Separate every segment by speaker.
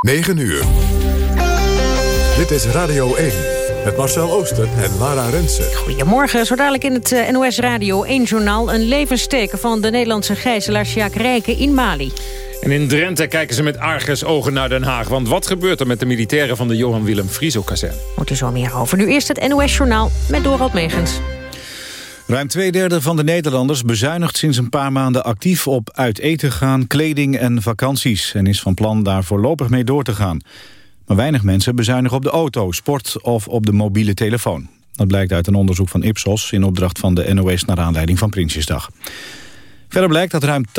Speaker 1: 9 uur. Dit is Radio 1 met Marcel Ooster en Lara Rensen.
Speaker 2: Goedemorgen, zo dadelijk in het eh, NOS Radio 1-journaal... een levensteken van de Nederlandse gijzelaar Sjaak Rijken in Mali.
Speaker 3: En in Drenthe kijken ze met argus ogen naar Den Haag. Want wat gebeurt er met de militairen van de Johan Willem Frieso-kazerne?
Speaker 2: Moet er zo meer over. Nu eerst het NOS-journaal met Dorald Megens.
Speaker 4: Ruim twee derde van de Nederlanders bezuinigt sinds een paar maanden actief op uit eten gaan, kleding en vakanties. En is van plan daar voorlopig mee door te gaan. Maar weinig mensen bezuinigen op de auto, sport of op de mobiele telefoon. Dat blijkt uit een onderzoek van Ipsos in opdracht van de NOS naar aanleiding van Prinsjesdag. Verder blijkt dat ruim 80%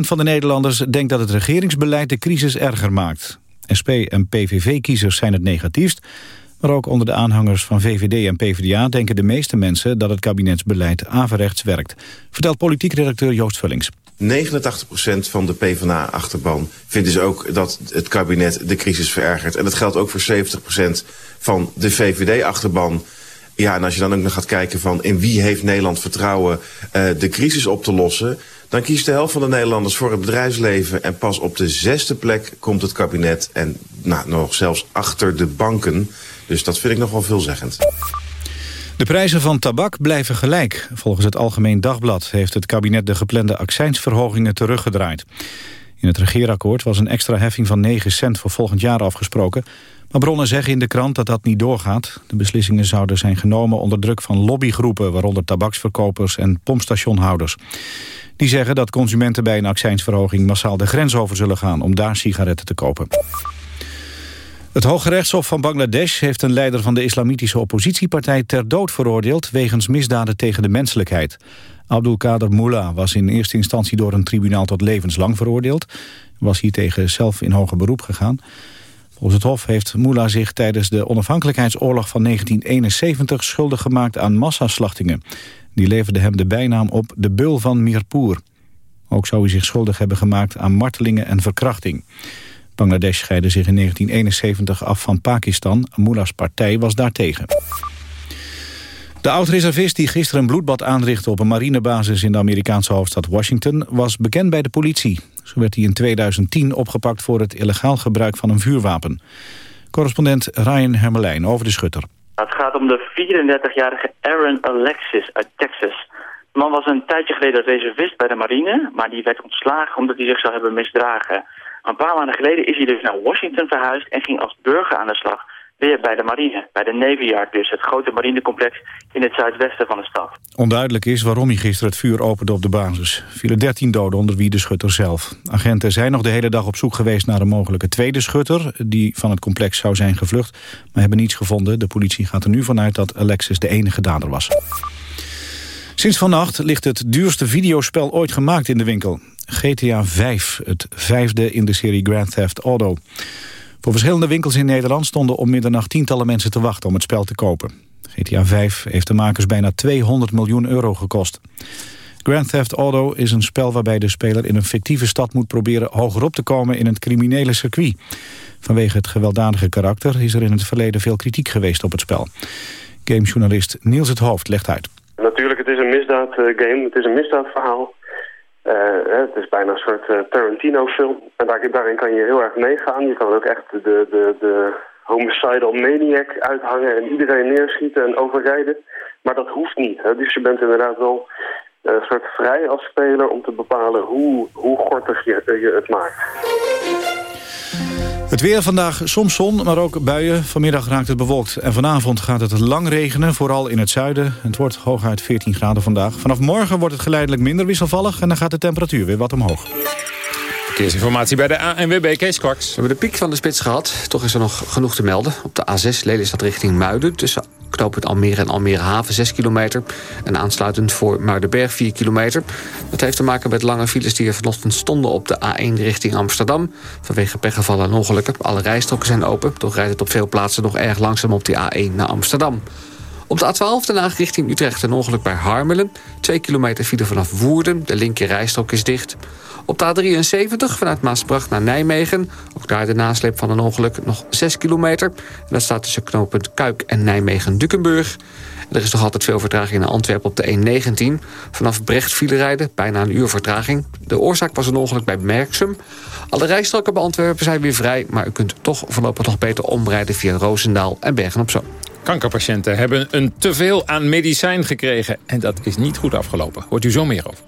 Speaker 4: van de Nederlanders denkt dat het regeringsbeleid de crisis erger maakt. SP en PVV-kiezers zijn het negatiefst, maar ook onder de aanhangers van VVD en PvdA denken de meeste mensen dat het kabinetsbeleid averechts werkt, vertelt politiek redacteur Joost Vullings.
Speaker 5: 89% van de PvdA-achterban vindt dus ook dat het kabinet de crisis verergert. En dat geldt ook voor 70% van de VVD-achterban. Ja, en als je dan ook nog gaat kijken van in wie heeft Nederland vertrouwen uh, de crisis op te lossen... dan kiest de helft van de Nederlanders voor het bedrijfsleven... en pas op de zesde plek komt het kabinet en nou, nog zelfs achter de banken. Dus dat vind ik nog wel veelzeggend.
Speaker 4: De prijzen van tabak blijven gelijk. Volgens het Algemeen Dagblad heeft het kabinet de geplande accijnsverhogingen teruggedraaid. In het regeerakkoord was een extra heffing van 9 cent voor volgend jaar afgesproken. Maar bronnen zeggen in de krant dat dat niet doorgaat. De beslissingen zouden zijn genomen onder druk van lobbygroepen... waaronder tabaksverkopers en pompstationhouders. Die zeggen dat consumenten bij een accijnsverhoging... massaal de grens over zullen gaan om daar sigaretten te kopen. Het Hoge Rechtshof van Bangladesh heeft een leider van de islamitische oppositiepartij ter dood veroordeeld wegens misdaden tegen de menselijkheid. Abdul Kader Mullah was in eerste instantie door een tribunaal tot levenslang veroordeeld. Was hiertegen zelf in hoger beroep gegaan. Volgens het Hof heeft Mullah zich tijdens de onafhankelijkheidsoorlog van 1971 schuldig gemaakt aan massaslachtingen. Die leverde hem de bijnaam op de Beul van Mirpur. Ook zou hij zich schuldig hebben gemaakt aan martelingen en verkrachting. Bangladesh scheidde zich in 1971 af van Pakistan. Mullahs partij was daartegen. De oud-reservist die gisteren een bloedbad aanrichtte op een marinebasis in de Amerikaanse hoofdstad Washington was bekend bij de politie. Zo werd hij in 2010 opgepakt voor het illegaal gebruik van een vuurwapen. Correspondent Ryan Hermelijn over de schutter.
Speaker 6: Het gaat om de 34-jarige Aaron Alexis uit Texas. De man was een tijdje geleden reservist bij de marine, maar die werd ontslagen omdat hij zich zou hebben misdragen. Een paar maanden geleden is hij dus naar Washington verhuisd en ging als burger aan de slag. Weer bij de marine, bij de Navy Yard dus, het grote marinecomplex in het zuidwesten van de stad.
Speaker 4: Onduidelijk is waarom hij gisteren het vuur opende op de basis. Vielen 13 doden, onder wie de schutter zelf. Agenten zijn nog de hele dag op zoek geweest naar een mogelijke tweede schutter... die van het complex zou zijn gevlucht, maar hebben niets gevonden. De politie gaat er nu vanuit dat Alexis de enige dader was. Sinds vannacht ligt het duurste videospel ooit gemaakt in de winkel. GTA 5, het vijfde in de serie Grand Theft Auto. Voor verschillende winkels in Nederland stonden om middernacht tientallen mensen te wachten om het spel te kopen. GTA 5 heeft de makers bijna 200 miljoen euro gekost. Grand Theft Auto is een spel waarbij de speler in een fictieve stad moet proberen hogerop te komen in het criminele circuit. Vanwege het gewelddadige karakter is er in het verleden veel kritiek geweest op het spel. Gamejournalist Niels het Hoofd legt uit.
Speaker 7: Natuurlijk, het is een misdaadgame, het is een misdaadverhaal. Uh, het is bijna een soort Tarantino-film. En daar, daarin kan je heel erg meegaan. Je kan ook echt de, de, de homicidal maniac uithangen en iedereen neerschieten en overrijden. Maar dat hoeft niet. Hè? Dus je bent inderdaad wel een soort vrij als speler om te bepalen hoe, hoe gortig je, je het maakt.
Speaker 4: Het weer vandaag soms zon, maar ook buien. Vanmiddag raakt het bewolkt en vanavond gaat het lang regenen, vooral in het zuiden. Het wordt hooguit 14 graden vandaag. Vanaf morgen wordt het geleidelijk minder wisselvallig en dan gaat de temperatuur weer wat omhoog.
Speaker 3: Verkeersinformatie bij de ANWB Kees Kwaks.
Speaker 8: We hebben de piek van de spits gehad. Toch is er nog genoeg te melden. Op de A6 Lelystad richting Muiden... tussen knooppunt Almere en Almere Haven 6 kilometer. En aansluitend voor Muidenberg 4 kilometer. Dat heeft te maken met lange files die er vanochtend stonden... op de A1 richting Amsterdam. Vanwege pechgevallen en ongelukken. Alle rijstroken zijn open. Toch rijdt het op veel plaatsen nog erg langzaam op die A1 naar Amsterdam. Op de A12 Den Haag richting Utrecht een ongeluk bij Harmelen. 2 kilometer file vanaf Woerden. De linker rijstrook is dicht. Op de A73 vanuit Maasbracht naar Nijmegen. Ook daar de nasleep van een ongeluk nog 6 kilometer. En dat staat tussen knooppunt Kuik en Nijmegen-Dukenburg. Er is nog altijd veel vertraging in Antwerpen op de E19. Vanaf Brecht file rijden, bijna een uur vertraging. De oorzaak was een ongeluk bij Merksum. Alle rijstroken bij Antwerpen zijn weer vrij... maar u kunt toch voorlopig nog beter omrijden via Roosendaal en Bergen-op-Zoom.
Speaker 3: Kankerpatiënten hebben een teveel aan medicijn gekregen. En dat is niet goed afgelopen. Hoort u zo meer over.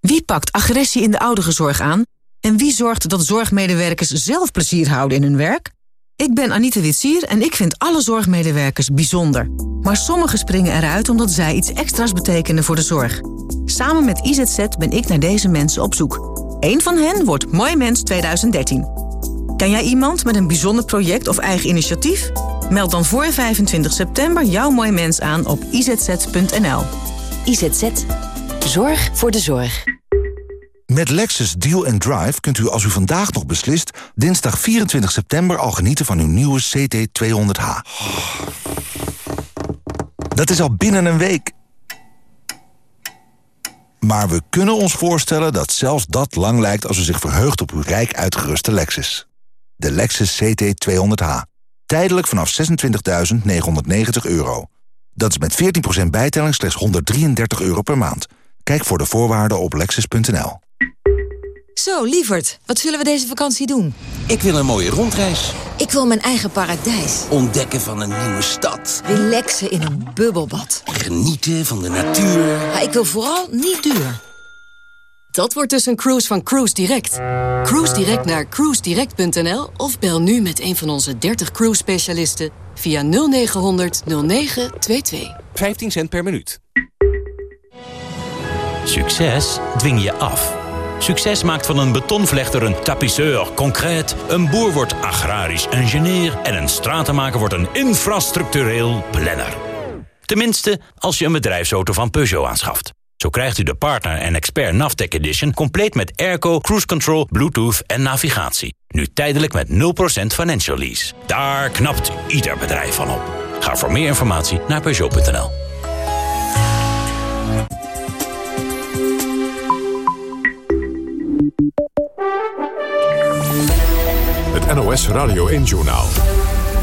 Speaker 9: Wie pakt agressie in de ouderenzorg aan? En wie zorgt dat zorgmedewerkers zelf plezier houden in hun werk? Ik ben Anita Witsier en ik vind alle zorgmedewerkers bijzonder. Maar sommigen springen eruit omdat zij iets extra's betekenen voor de zorg. Samen met IZZ ben ik naar deze mensen op zoek. Eén van hen wordt Mooi Mens 2013. Ken jij iemand met een bijzonder project of eigen initiatief? Meld dan voor 25 september jouw Mooi Mens aan op izz.nl.
Speaker 10: IZZ. Zorg voor de zorg.
Speaker 11: Met Lexus Deal and Drive kunt u als u vandaag nog beslist... dinsdag 24 september al genieten van uw nieuwe CT200H. Dat is al binnen een week. Maar we kunnen ons voorstellen dat zelfs dat lang lijkt... als u zich verheugt op uw rijk uitgeruste Lexus. De Lexus CT200H. Tijdelijk vanaf 26.990 euro. Dat is met 14% bijtelling slechts 133 euro per maand. Kijk voor de voorwaarden op lexus.nl.
Speaker 12: Zo, lieverd, wat zullen we deze vakantie doen?
Speaker 13: Ik wil een mooie rondreis.
Speaker 12: Ik wil mijn eigen paradijs.
Speaker 13: Ontdekken van een nieuwe stad.
Speaker 12: Relaxen in een bubbelbad.
Speaker 13: Genieten van de natuur.
Speaker 12: Maar ik wil vooral niet duur. Dat wordt dus een cruise van Cruise Direct. Cruise Direct naar cruisedirect.nl of bel nu met een van onze 30 cruise specialisten via 0900 0922.
Speaker 13: 15 cent per minuut.
Speaker 14: Succes dwing je af. Succes maakt van een betonvlechter een tapisseur concreet... een boer wordt agrarisch ingenieur... en een stratenmaker wordt een infrastructureel planner. Tenminste, als je een bedrijfsauto van Peugeot aanschaft. Zo krijgt u de Partner en Expert Navtech Edition... compleet met airco, cruise control, bluetooth en navigatie. Nu tijdelijk met 0% financial lease. Daar knapt ieder bedrijf van op. Ga voor meer informatie naar Peugeot.nl.
Speaker 1: Het NOS Radio 1-journaal.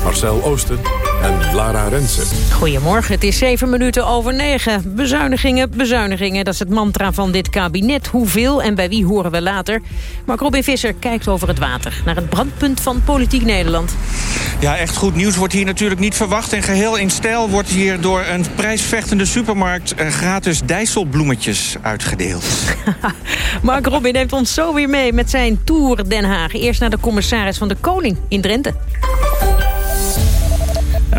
Speaker 1: Marcel Oosten en Lara Rensen.
Speaker 2: Goedemorgen, het is zeven minuten over negen. Bezuinigingen, bezuinigingen, dat is het mantra van dit kabinet. Hoeveel en bij wie horen we later. Maar Robin Visser kijkt over het water... naar het brandpunt van politiek Nederland.
Speaker 15: Ja, echt goed nieuws wordt hier natuurlijk niet verwacht. En geheel in stijl wordt hier door een prijsvechtende supermarkt... eh, gratis dijsselbloemetjes uitgedeeld.
Speaker 2: Mark Robin neemt ons zo weer mee met zijn Tour Den Haag. Eerst naar de commissaris van de Koning in Drenthe.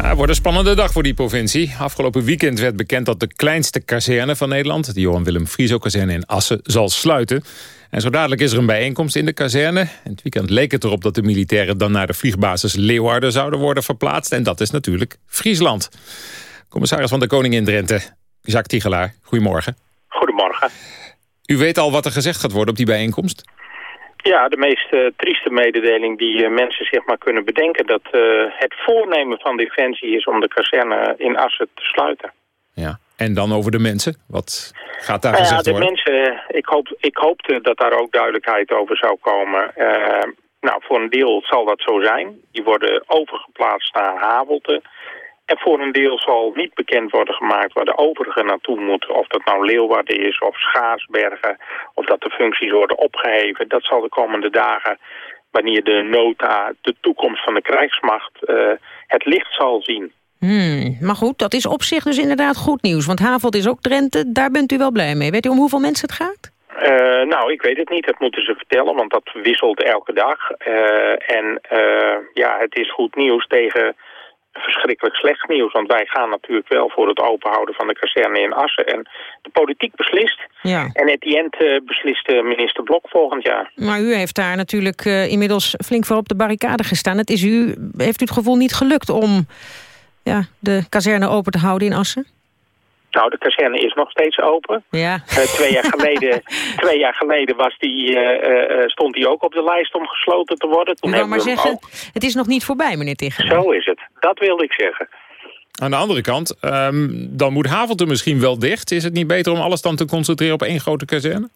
Speaker 3: Ja, het wordt een spannende dag voor die provincie. Afgelopen weekend werd bekend dat de kleinste kazerne van Nederland... de Johan Willem Frieso-kazerne in Assen, zal sluiten. En zo dadelijk is er een bijeenkomst in de kazerne. En het weekend leek het erop dat de militairen dan naar de vliegbasis Leeuwarden zouden worden verplaatst. En dat is natuurlijk Friesland. Commissaris van de Koning in Drenthe, Jacques Tigelaar, goedemorgen.
Speaker 16: Goedemorgen.
Speaker 3: U weet al wat er gezegd gaat worden op die bijeenkomst?
Speaker 16: Ja, de meest uh, trieste mededeling die uh, mensen zich maar kunnen bedenken... dat uh, het voornemen van Defensie is om de kazerne in Assen te sluiten.
Speaker 3: Ja, en dan over de mensen? Wat gaat daar
Speaker 16: nou
Speaker 3: gezegd
Speaker 16: ja, de
Speaker 3: worden?
Speaker 16: mensen, ik, hoop, ik hoopte dat daar ook duidelijkheid over zou komen. nou, voor een deel zal dat zo zijn. Die worden overgeplaatst naar Havelte... En voor een deel zal niet bekend worden gemaakt waar de overigen naartoe moeten. Of dat nou Leeuwarden is of Schaarsbergen. Of dat de functies worden opgeheven. Dat zal de komende dagen, wanneer de nota, de toekomst van de krijgsmacht, uh, het licht zal zien.
Speaker 2: Hmm, maar goed, dat is op zich dus inderdaad goed nieuws. Want Havelt is ook Drenthe, daar bent u wel blij mee. Weet u om hoeveel mensen het gaat?
Speaker 16: Uh, nou, ik weet het niet. Dat moeten ze vertellen, want dat wisselt elke dag. Uh, en ja, het is goed nieuws tegen verschrikkelijk slecht nieuws. Want wij gaan natuurlijk wel voor het openhouden van de kazerne in Assen. En de politiek beslist.
Speaker 2: Ja.
Speaker 16: En at the end beslist minister Blok volgend jaar.
Speaker 2: Maar u heeft daar natuurlijk uh, inmiddels flink voor op de barricade gestaan. Het is u, heeft u het gevoel niet gelukt om ja, de kazerne open te houden in Assen?
Speaker 16: Nou, de kazerne is nog steeds open.
Speaker 2: Ja.
Speaker 16: Uh, twee, jaar geleden, twee jaar geleden was die, uh, uh, stond hij ook op de lijst om gesloten te worden.
Speaker 2: Toen ik maar zeggen, ook... het is nog niet voorbij, meneer Tichelaar.
Speaker 16: Zo is het. Dat wilde ik zeggen.
Speaker 3: Aan de andere kant, um, dan moet Havelte misschien wel dicht. Is het niet beter om alles dan te concentreren op één grote kazerne?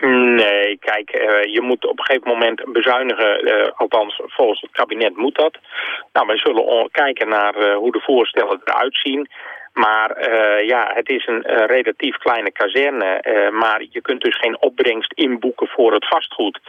Speaker 16: Nee, kijk, uh, je moet op een gegeven moment bezuinigen. Uh, althans, volgens het kabinet moet dat. Nou, wij zullen kijken naar uh, hoe de voorstellen eruit zien. Maar uh, ja, het is een uh, relatief kleine kazerne. Uh, maar je kunt dus geen opbrengst inboeken voor het vastgoed.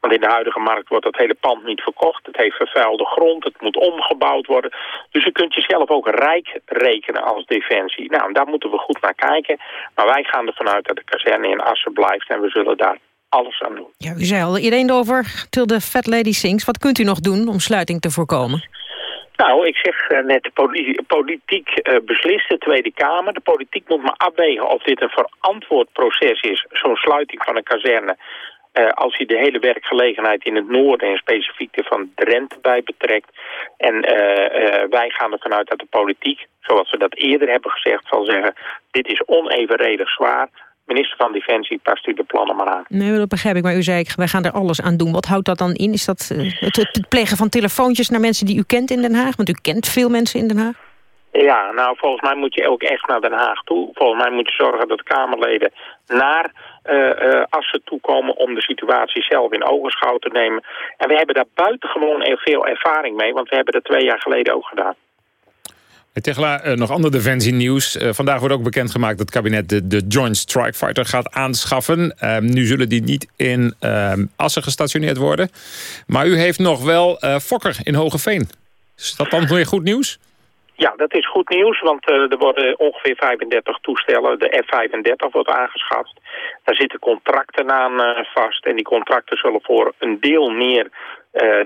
Speaker 16: Want in de huidige markt wordt dat hele pand niet verkocht. Het heeft vervuilde grond, het moet omgebouwd worden. Dus je kunt jezelf ook rijk rekenen als defensie. Nou, daar moeten we goed naar kijken. Maar wij gaan ervan uit dat de kazerne in Assen blijft. En we zullen daar alles aan doen.
Speaker 2: Ja, u zei al iedereen over till the fat lady sings. Wat kunt u nog doen om sluiting te voorkomen?
Speaker 16: Nou, ik zeg uh, net, de politi politiek uh, beslist, de Tweede Kamer. De politiek moet maar afwegen of dit een verantwoord proces is, zo'n sluiting van een kazerne. Uh, als je de hele werkgelegenheid in het noorden en specifiek de van Drenthe bij betrekt. En wij gaan ervan uit dat de politiek, zoals we dat eerder hebben gezegd, zal zeggen... dit is onevenredig zwaar, minister van Defensie, past u de plannen maar aan.
Speaker 2: Nee, dat begrijp ik. Maar u zei, wij gaan er alles aan doen. Wat houdt dat dan in? Is dat uh, het, het, plegen van telefoontjes naar mensen die u kent in Den Haag? Want u kent veel mensen in Den Haag.
Speaker 16: Ja, nou, volgens mij moet je ook echt naar Den Haag toe. Volgens mij moet je zorgen dat Kamerleden naar uh, uh, Assen toekomen om de situatie zelf in ogenschouw te nemen. En we hebben daar buitengewoon veel ervaring mee, want we hebben dat twee jaar geleden ook gedaan.
Speaker 3: Tegela, uh, nog ander defensienieuws. Uh, vandaag wordt ook bekendgemaakt dat het kabinet de, de Joint Strike Fighter gaat aanschaffen. Uh, nu zullen die niet in Assen gestationeerd worden. Maar u heeft nog wel Fokker in Hogeveen. Is dat dan weer goed nieuws?
Speaker 16: Ja, dat is goed nieuws, want er worden ongeveer 35 toestellen. De F-35 wordt aangeschaft. Daar zitten contracten aan vast. En die contracten zullen voor een deel meer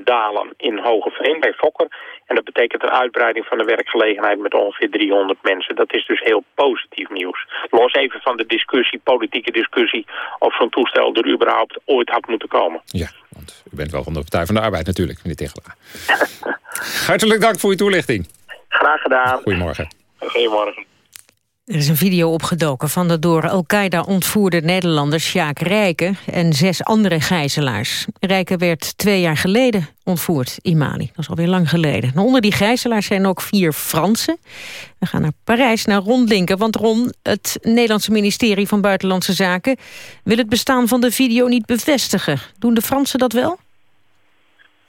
Speaker 16: dalen in Hogeveen bij Fokker. En dat betekent een uitbreiding van de werkgelegenheid met ongeveer 300 mensen. Dat is dus heel positief nieuws. Los even van de discussie, politieke discussie... of zo'n toestel er überhaupt ooit had moeten komen.
Speaker 3: Ja, want u bent wel van de Partij van de Arbeid natuurlijk, meneer Tegelaar. Hartelijk dank voor uw toelichting.
Speaker 16: Graag gedaan.
Speaker 3: Goedemorgen.
Speaker 16: Goedemorgen.
Speaker 2: Er is een video opgedoken van de door Al-Qaeda ontvoerde Nederlander Sjaak Rijken en zes andere gijzelaars. Rijken werd twee jaar geleden ontvoerd in Mali. Dat is alweer lang geleden. En onder die gijzelaars zijn ook vier Fransen. We gaan naar Parijs, naar Ron Linken. Want Ron, het Nederlandse ministerie van Buitenlandse Zaken... wil het bestaan van de video niet bevestigen. Doen de Fransen dat wel?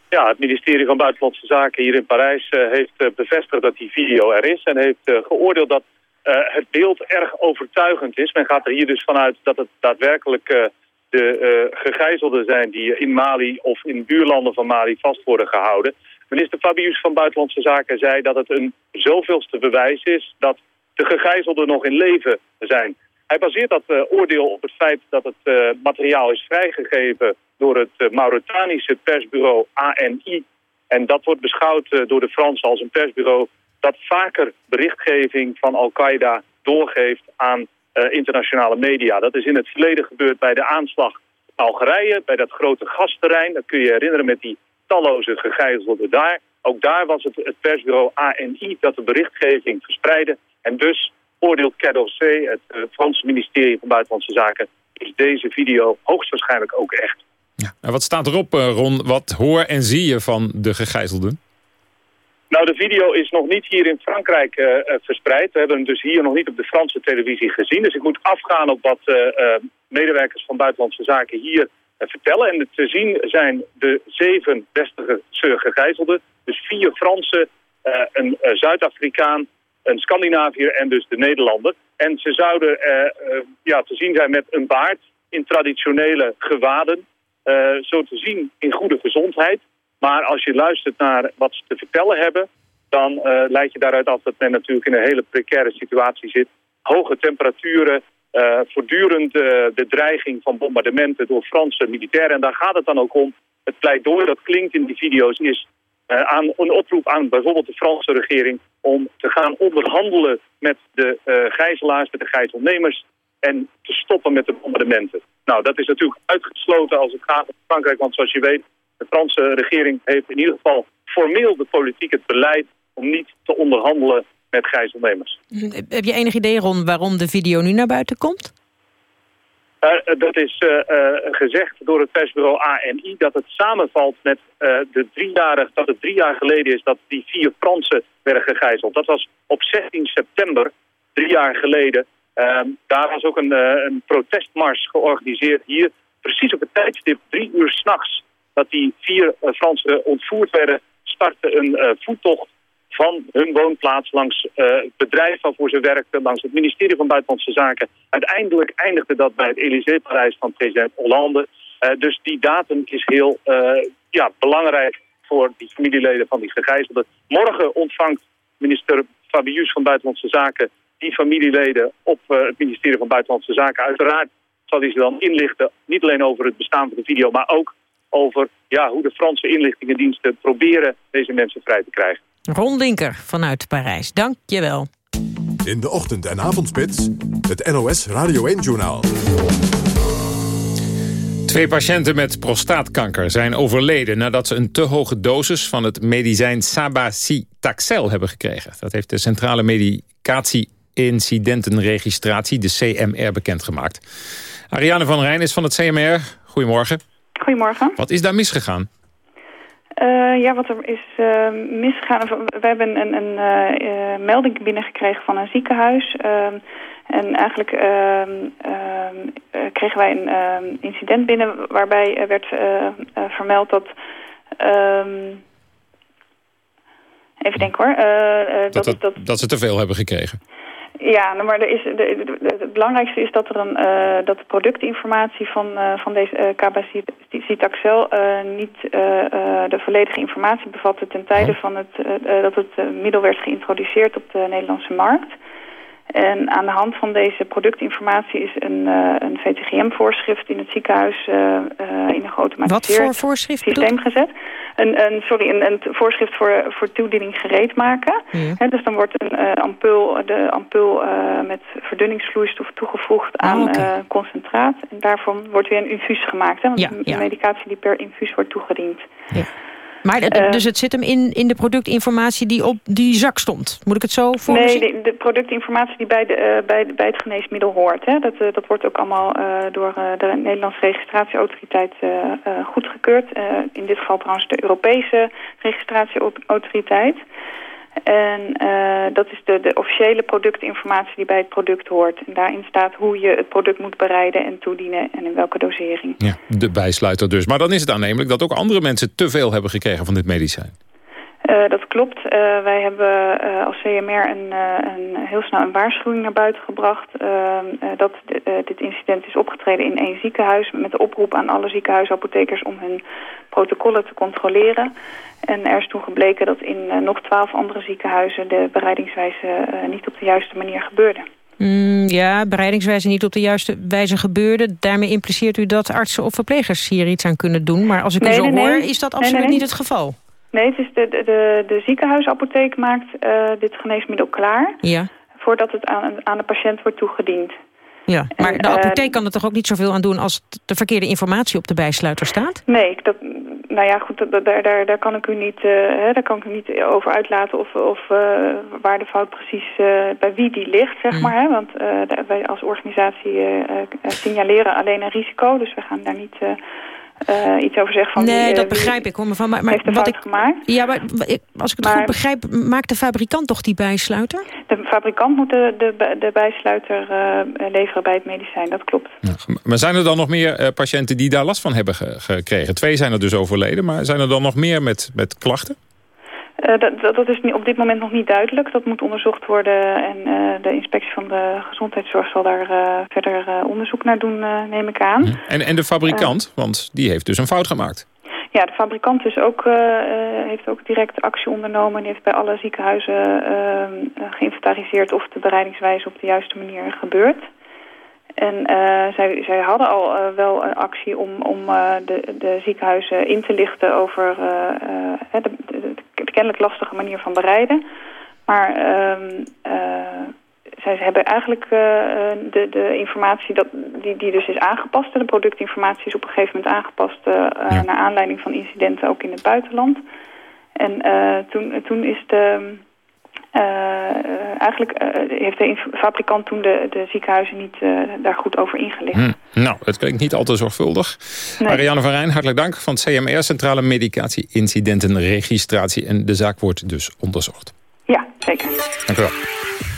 Speaker 17: Ja, het ministerie van Buitenlandse Zaken hier in Parijs uh, heeft uh, bevestigd dat die video er is. En heeft uh, geoordeeld dat het beeld erg overtuigend is. Men gaat er hier dus vanuit dat het daadwerkelijk de gegijzelden zijn die in Mali of in buurlanden van Mali vast worden gehouden. Minister Fabius van Buitenlandse Zaken zei dat het een zoveelste bewijs is dat de gegijzelden nog in leven zijn. Hij baseert dat uh, oordeel op het feit dat het uh, materiaal is vrijgegeven door het uh, Mauritanische persbureau ANI. En dat wordt beschouwd door de Fransen als een persbureau dat vaker berichtgeving van Al-Qaeda doorgeeft aan internationale media. Dat is in het verleden gebeurd bij de aanslag Algerije, bij dat grote gasterrein. Dat kun je herinneren met die talloze gegijzelden daar. Ook daar was het, het persbureau ANI dat de berichtgeving verspreidde. En dus oordeelt CADOC, het uh, Franse ministerie van Buitenlandse Zaken, is deze video hoogstwaarschijnlijk ook echt.
Speaker 3: Ja. En wat staat erop, uh, Ron? Wat hoor en zie je van de gegijzelden?
Speaker 17: Nou, de video is nog niet hier in Frankrijk uh, verspreid. We hebben hem dus hier nog niet op de Franse televisie gezien. Dus ik moet afgaan op wat medewerkers van Buitenlandse Zaken hier vertellen. En te zien zijn de zeven beste gegijzelden. Dus vier Fransen, een Zuid-Afrikaan, een Scandinaviër en dus de Nederlander. En ze zouden ja, te zien zijn met een baard in traditionele gewaden. Zo te zien in goede gezondheid. Maar als je luistert naar wat ze te vertellen hebben... dan leid je daaruit af dat men natuurlijk in een hele precaire situatie zit. Hoge temperaturen, voortdurend de dreiging van bombardementen door Franse militairen. En daar gaat het dan ook om. Het pleidooi dat klinkt in die video's is uh, aan een oproep aan bijvoorbeeld de Franse regering om te gaan onderhandelen met de uh, gijzelaars, met de gijzelnemers en te stoppen met de bombardementen. Nou, dat is natuurlijk uitgesloten als het gaat om Frankrijk, want zoals je weet, de Franse regering heeft in ieder geval formeel de politiek het beleid om niet te onderhandelen met gijzelnemers.
Speaker 2: Heb je enig idee, Ron, waarom de video nu naar buiten komt?
Speaker 17: Uh, dat is uh, uh, gezegd door het persbureau ANI dat het samenvalt met de driejarig, dat het drie jaar geleden is dat die vier Fransen werden gegijzeld. Dat was op 16 september, drie jaar geleden. Ehm, daar was ook een, een protestmars georganiseerd hier, precies op het tijdstip, drie uur s'nachts, dat die vier Fransen ontvoerd werden, startte een voettocht van hun woonplaats langs het bedrijf waarvoor ze werkten, langs het ministerie van Buitenlandse Zaken. Uiteindelijk eindigde dat bij het Élysée-paleis van president Hollande. Dus die datum is heel ja, belangrijk voor die familieleden van die gegijzelden. Morgen ontvangt minister Fabius van Buitenlandse Zaken die familieleden op het ministerie van Buitenlandse Zaken. Uiteraard zal hij ze dan inlichten, niet alleen over het bestaan van de video, maar ook over ja, hoe de Franse inlichtingendiensten proberen deze mensen vrij te krijgen.
Speaker 2: Ron Linker vanuit Parijs, dank je wel.
Speaker 1: In de ochtend- en avondspits, het NOS Radio 1-journaal.
Speaker 3: Twee patiënten met prostaatkanker zijn overleden... nadat ze een te hoge dosis van het medicijn Sabacitaxel hebben gekregen. Dat heeft de Centrale Medicatie-Incidentenregistratie, de CMR, bekendgemaakt. Ariane van Rijn is van het CMR. Goedemorgen.
Speaker 18: Goedemorgen.
Speaker 3: Wat is daar misgegaan?
Speaker 18: Uh, ja, wat er is uh, misgegaan... We hebben een, een uh, melding binnengekregen van een ziekenhuis. Ehm, en eigenlijk ehm, ehm, kregen wij een incident binnen... waarbij werd vermeld dat... even denken hoor.
Speaker 3: dat, dat, dat, dat ze te veel hebben gekregen.
Speaker 18: Ja, nou, maar er is, de, de, het belangrijkste is dat, er een, uh, dat de productinformatie van, uh, van deze uh, Cabacitaxel niet de volledige informatie bevatte ten tijde van het, dat het middel werd geïntroduceerd op de Nederlandse markt. En aan de hand van deze productinformatie is een, uh, een VTGM-voorschrift in het ziekenhuis uh, uh, in een geautomatiseerd
Speaker 2: Wat voor voorschrift
Speaker 18: systeem gezet. Een, een, sorry, een, een voorschrift voor, voor toediening gereed maken. Ja. dus dan wordt een ampul, de ampul met verdunningsvloeistof toegevoegd aan oh, okay. concentraat. En daarvan wordt weer een infuus gemaakt. Hè, want
Speaker 2: ja,
Speaker 18: medicatie die per infuus wordt toegediend.
Speaker 2: Ja. Maar uh, dus het zit hem in, in de productinformatie die op die zak stond. Moet ik het zo voor
Speaker 18: Nee, de, de, productinformatie die bij, de, uh, bij, bij het geneesmiddel hoort. Hè. Dat, uh, dat wordt ook allemaal door de Nederlandse registratieautoriteit goedgekeurd. in dit geval trouwens de Europese registratieautoriteit. En uh, dat is de, de officiële productinformatie die bij het product hoort. En daarin staat hoe je het product moet bereiden en toedienen en in welke dosering.
Speaker 3: Ja, de bijsluiter dus. Maar dan is het aannemelijk dat ook andere mensen te veel hebben gekregen van dit medicijn.
Speaker 18: Uh, dat klopt. Uh, wij hebben uh, als CMR een, een, heel snel een waarschuwing naar buiten gebracht... dat dit incident is opgetreden in één ziekenhuis... met de oproep aan alle ziekenhuisapothekers om hun protocollen te controleren. En er is toen gebleken dat in nog twaalf andere ziekenhuizen... de bereidingswijze niet op de juiste manier gebeurde.
Speaker 2: Mm, ja, bereidingswijze niet op de juiste wijze gebeurde. Daarmee impliceert u dat artsen of verplegers hier iets aan kunnen doen. Maar als ik
Speaker 18: nee,
Speaker 2: u zo
Speaker 18: nee,
Speaker 2: hoor,
Speaker 18: nee.
Speaker 2: is dat absoluut niet het geval.
Speaker 18: Nee, het is de, de, de, ziekenhuisapotheek maakt uh, dit geneesmiddel klaar...
Speaker 2: Ja.
Speaker 18: voordat het aan, aan de patiënt wordt toegediend.
Speaker 2: Ja, maar
Speaker 18: En,
Speaker 2: de
Speaker 18: uh,
Speaker 2: apotheek kan er toch ook niet zoveel aan doen... als de verkeerde informatie op de bijsluiter staat?
Speaker 18: Nee, dat, nou ja, goed, dat, daar, daar, daar, kan ik u niet, uh, hè, daar kan ik u niet over uitlaten of, of uh, waar de fout precies bij wie die ligt, zeg
Speaker 2: Mm.
Speaker 18: maar. Hè? Want wij als organisatie signaleren alleen een risico, dus we gaan daar niet... Uh, iets over zeggen van
Speaker 2: nee, dat
Speaker 18: uh,
Speaker 2: begrijp ik. Hoor, maar, maar, maar
Speaker 18: heeft de
Speaker 2: wat ik,
Speaker 18: gemaakt.
Speaker 2: Ja, maar als ik het
Speaker 18: Maar-
Speaker 2: goed begrijp, maakt de fabrikant toch die bijsluiter?
Speaker 18: De fabrikant moet de, de, de bijsluiter uh, leveren bij het medicijn, dat klopt.
Speaker 3: Maar zijn er dan nog meer uh, patiënten die daar last van hebben ge gekregen? Twee zijn er dus overleden, maar zijn er dan nog meer met, met klachten?
Speaker 18: Uh, dat, dat, is op dit moment nog niet duidelijk. Dat moet onderzocht worden en uh, de inspectie van de gezondheidszorg zal daar uh, verder onderzoek naar doen, neem ik aan.
Speaker 3: En, en de fabrikant, want die heeft dus een fout gemaakt.
Speaker 18: Ja, de fabrikant is ook, heeft ook direct actie ondernomen en heeft bij alle ziekenhuizen geïnventariseerd of de bereidingswijze op de juiste manier gebeurt. En uh, zij, zij hadden al uh, wel een actie om, om uh, de, de ziekenhuizen in te lichten over de, de, de, kennelijk lastige manier van bereiden. Maar ehm, zij hebben eigenlijk de, de informatie dat, die, die dus is aangepast. De productinformatie is op een gegeven moment aangepast ja. naar aanleiding van incidenten ook in het buitenland. En toen, toen is de... eigenlijk heeft de fabrikant toen de, de ziekenhuizen niet daar goed over ingelicht.
Speaker 3: Hm. Nou, het klinkt niet al te zorgvuldig.
Speaker 18: Nee.
Speaker 3: Marianne van Rijn, hartelijk dank van het CMR, Centrale Medicatie Incidentenregistratie. En de zaak wordt dus onderzocht.
Speaker 18: Ja, zeker.
Speaker 3: Dank u wel.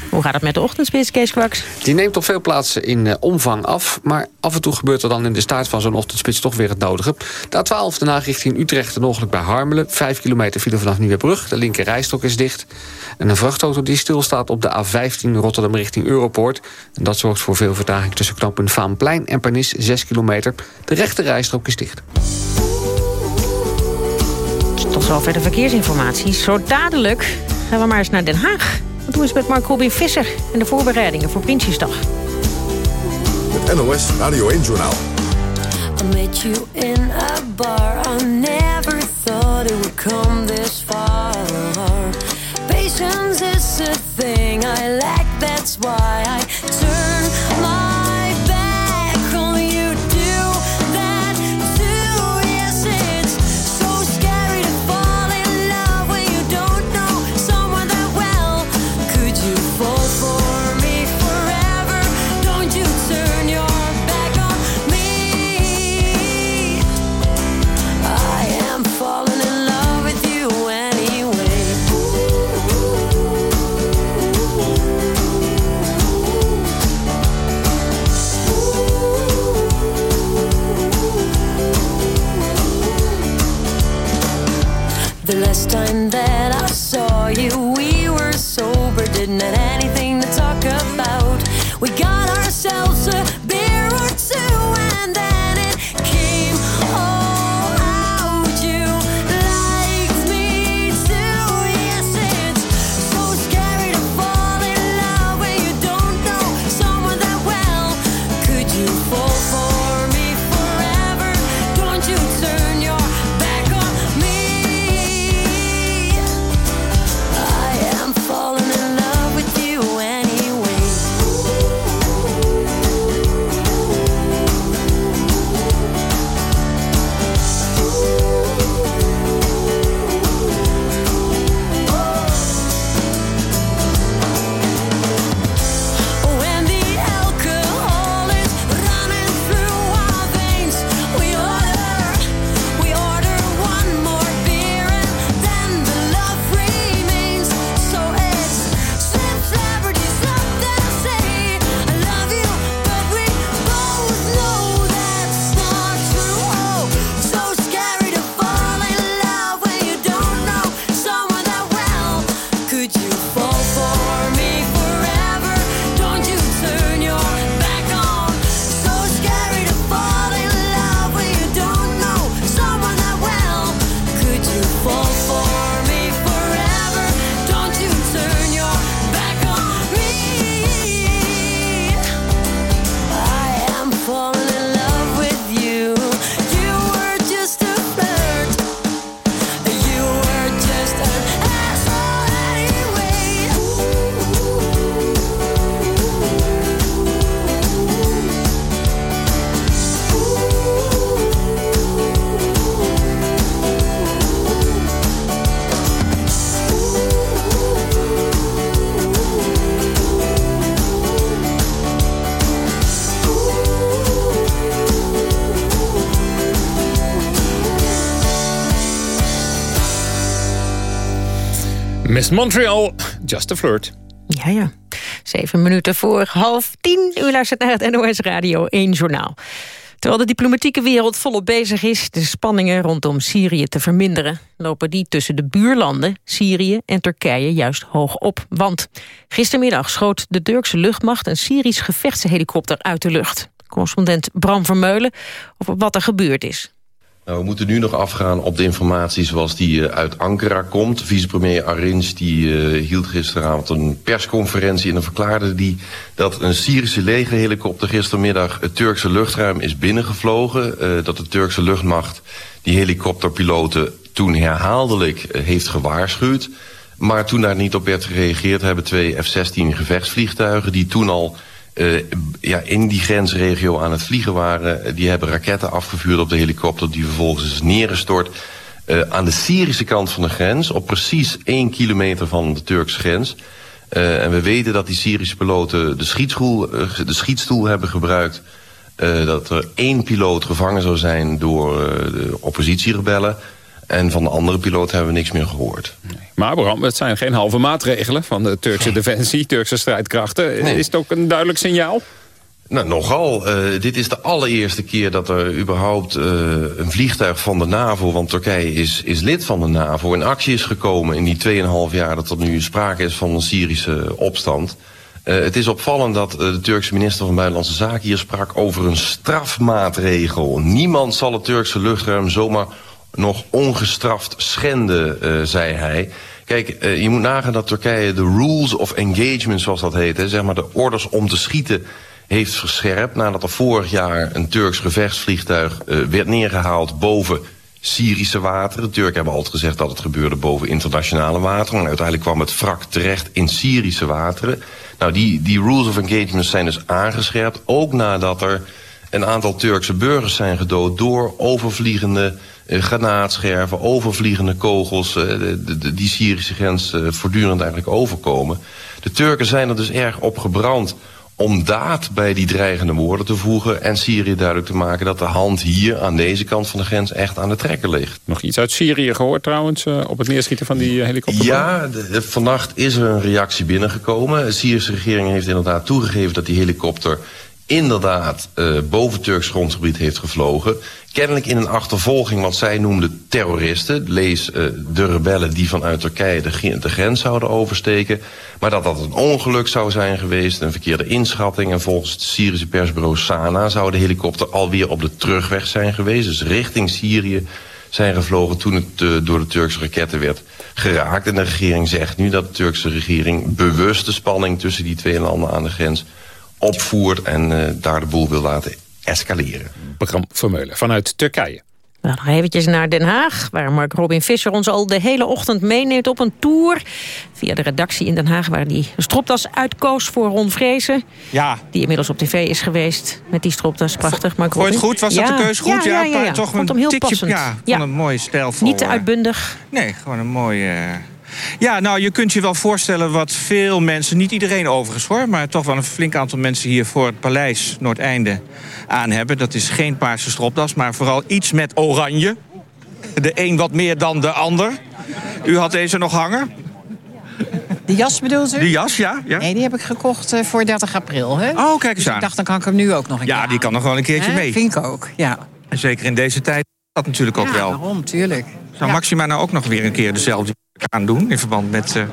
Speaker 2: Hoe gaat het met de ochtendspits, Kees Kwaks?
Speaker 8: Die neemt op veel plaatsen in uh, omvang af. Maar af en toe gebeurt er dan in de staart van zo'n ochtendspits toch weer het nodige. De A12 daarna richting Utrecht en ongeluk bij Harmelen. Vijf kilometer file vanaf Nieuwebrug. De linker rijstok is dicht. En een vrachtauto die stilstaat op de A15 Rotterdam richting Europoort. En dat zorgt voor veel vertraging tussen knooppunt Vaanplein en Pernis. 6 kilometer. De rechte rijstrook is dicht.
Speaker 2: Tot zover de verkeersinformatie. Zo dadelijk gaan we maar eens naar Den Haag. Wat doen we eens met Mark Robin Visser en de voorbereidingen voor Prinsjesdag.
Speaker 1: Het NOS Radio 1 Journaal.
Speaker 19: I met you in a bar. I never thought it would come this far. Patience is a thing I lack. That's why I turn
Speaker 3: Montreal, just a flirt.
Speaker 2: Ja, ja. Zeven minuten voor half tien. U luistert naar het NOS Radio 1 Journaal. Terwijl de diplomatieke wereld volop bezig is... de spanningen rondom Syrië te verminderen... lopen die tussen de buurlanden, Syrië en Turkije juist hoog op. Want gistermiddag schoot de Turkse luchtmacht... een Syrisch gevechtshelikopter uit de lucht. Correspondent Bram Vermeulen over wat er gebeurd is.
Speaker 20: Nou, we moeten nu nog afgaan op de informatie zoals die eh, uit Ankara komt. Vicepremier Arins die, eh, hield gisteravond een persconferentie en verklaarde die dat een Syrische legerhelikopter gistermiddag het Turkse luchtruim is binnengevlogen. eh, dat de Turkse luchtmacht die helikopterpiloten toen herhaaldelijk eh, heeft gewaarschuwd. Maar toen daar niet op werd gereageerd hebben twee F-16 gevechtsvliegtuigen die toen al eh, ja, in die grensregio aan het vliegen waren. Die hebben raketten afgevuurd op de helikopter die vervolgens is neergestort. eh, aan de Syrische kant van de grens, op precies één kilometer van de Turkse grens. Eh, en we weten dat die Syrische piloten de schietstoel, de schietstoel hebben gebruikt. dat er één piloot gevangen zou zijn door de oppositierebellen. En van de andere piloot hebben we niks meer gehoord.
Speaker 3: Maar Abraham, het zijn geen halve maatregelen van de Turkse defensie, Turkse strijdkrachten.
Speaker 20: Nee.
Speaker 3: Is het ook een duidelijk signaal?
Speaker 20: Nou, nogal. Eh, dit is de allereerste keer dat er überhaupt eh, een vliegtuig van de NAVO... want Turkije is, is lid van de NAVO, in actie is gekomen... in die 2,5 jaar dat er nu sprake is van een Syrische opstand. Eh, het is opvallend dat de Turkse minister van Buitenlandse Zaken hier sprak... over een strafmaatregel. Niemand zal het Turkse luchtruim zomaar nog ongestraft schenden, eh, zei hij... Kijk, eh, je moet nagaan dat Turkije de rules of engagement, zoals dat heet... Zeg maar de orders om te schieten heeft verscherpt... nadat er vorig jaar een Turks gevechtsvliegtuig eh, werd neergehaald boven Syrische wateren. De Turken hebben altijd gezegd dat het gebeurde boven internationale wateren... en uiteindelijk kwam het wrak terecht in Syrische wateren. Nou, die, die rules of engagement zijn dus aangescherpt... ook nadat er een aantal Turkse burgers zijn gedood... door overvliegende eh, granaatscherven, overvliegende kogels... eh, de, de, de- die Syrische grens eh, voortdurend eigenlijk overkomen. De Turken zijn er dus erg op gebrand om daad bij die dreigende woorden te voegen... en Syrië duidelijk te maken dat de hand hier aan deze kant van de grens echt aan de trekken ligt.
Speaker 3: Nog iets uit Syrië gehoord trouwens, op het neerschieten van die helikopter?
Speaker 20: Ja, de- vannacht is er een reactie binnengekomen. De Syrische regering heeft inderdaad toegegeven dat die helikopter inderdaad eh, boven Turks grondgebied heeft gevlogen. Kennelijk in een achtervolging wat zij noemden terroristen. Lees eh, de rebellen die vanuit Turkije de, gre- de grens zouden oversteken. Maar dat dat een ongeluk zou zijn geweest, een verkeerde inschatting. En volgens het Syrische persbureau Sana zou de helikopter alweer op de terugweg zijn geweest. Dus richting Syrië zijn gevlogen toen het eh, door de Turkse raketten werd geraakt. En de regering zegt nu dat de Turkse regering bewust de spanning tussen die twee landen aan de grens opvoert en eh, daar de boel wil laten escaleren.
Speaker 3: Bram Vermeulen vanuit Turkije.
Speaker 2: Nou, nog eventjes naar Den Haag, waar Mark Robin Visser ons al de hele ochtend meeneemt op een tour. Via de redactie in Den Haag, waar die stropdas uitkoos voor Ron Vrezen.
Speaker 15: Ja.
Speaker 2: Die inmiddels op tv is geweest met die stropdas. Prachtig, Mark
Speaker 15: Vond je het goed? Was dat
Speaker 2: Ja.
Speaker 15: de keus goed?
Speaker 2: Ja, ja, ja. ja.
Speaker 15: Toch
Speaker 2: Vond
Speaker 15: een
Speaker 2: hem heel
Speaker 15: tikje,
Speaker 2: passend.
Speaker 15: Ja, van een mooie stijlvol.
Speaker 2: Niet te
Speaker 15: eh,
Speaker 2: uitbundig.
Speaker 15: Nee, gewoon een mooie... Ja, nou, je kunt je wel voorstellen wat veel mensen... niet iedereen overigens hoor... maar toch wel een flink aantal mensen hier voor het paleis Noordeinde aan hebben. Dat is geen paarse stropdas, maar vooral iets met oranje. De een wat meer dan de ander. U had deze nog hangen?
Speaker 21: De jas bedoelt u?
Speaker 15: Die jas, ja? ja.
Speaker 21: Nee, die heb ik gekocht eh, voor 30 april. Hè?
Speaker 15: Oh, kijk eens
Speaker 21: dus
Speaker 15: aan.
Speaker 21: ik dacht, dan kan ik hem nu ook nog een keer
Speaker 15: Ja, die kan nog wel een keertje mee.
Speaker 21: Vind ik ook, ja.
Speaker 15: En zeker in deze tijd dat natuurlijk ook
Speaker 21: ja,
Speaker 15: wel.
Speaker 21: waarom, tuurlijk.
Speaker 15: Zou Maxima nou ook nog weer een keer dezelfde aandoen... in verband met... eh,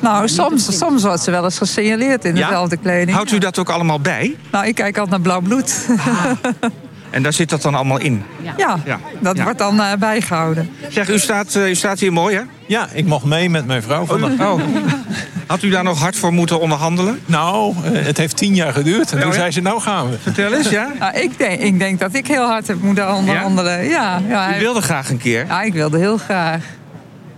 Speaker 22: Nou, soms, soms wordt ze wel eens gesignaleerd in
Speaker 15: Ja?
Speaker 22: dezelfde kleding.
Speaker 15: Houdt u dat ook allemaal bij?
Speaker 22: Nou, ik kijk altijd naar blauw bloed.
Speaker 15: En daar zit dat dan allemaal in?
Speaker 22: Ja,
Speaker 15: Ja.
Speaker 22: dat
Speaker 15: Ja.
Speaker 22: wordt dan eh, bijgehouden.
Speaker 15: Zeg, u staat, eh, u staat hier mooi, hè?
Speaker 23: Ja, ik mocht mee met mijn vrouw vandaag.
Speaker 15: Oh. Had u daar nog hard voor moeten onderhandelen?
Speaker 23: Nou, het heeft tien jaar geduurd. En
Speaker 15: Ja,
Speaker 23: toen
Speaker 15: ja.
Speaker 23: zei ze, nou gaan we.
Speaker 15: Vertel eens, ja?
Speaker 22: Nou, ik, denk, ik denk dat ik heel hard heb moeten onderhandelen. Ja, ja,
Speaker 15: U wilde graag een keer.
Speaker 22: ja, ik wilde heel graag.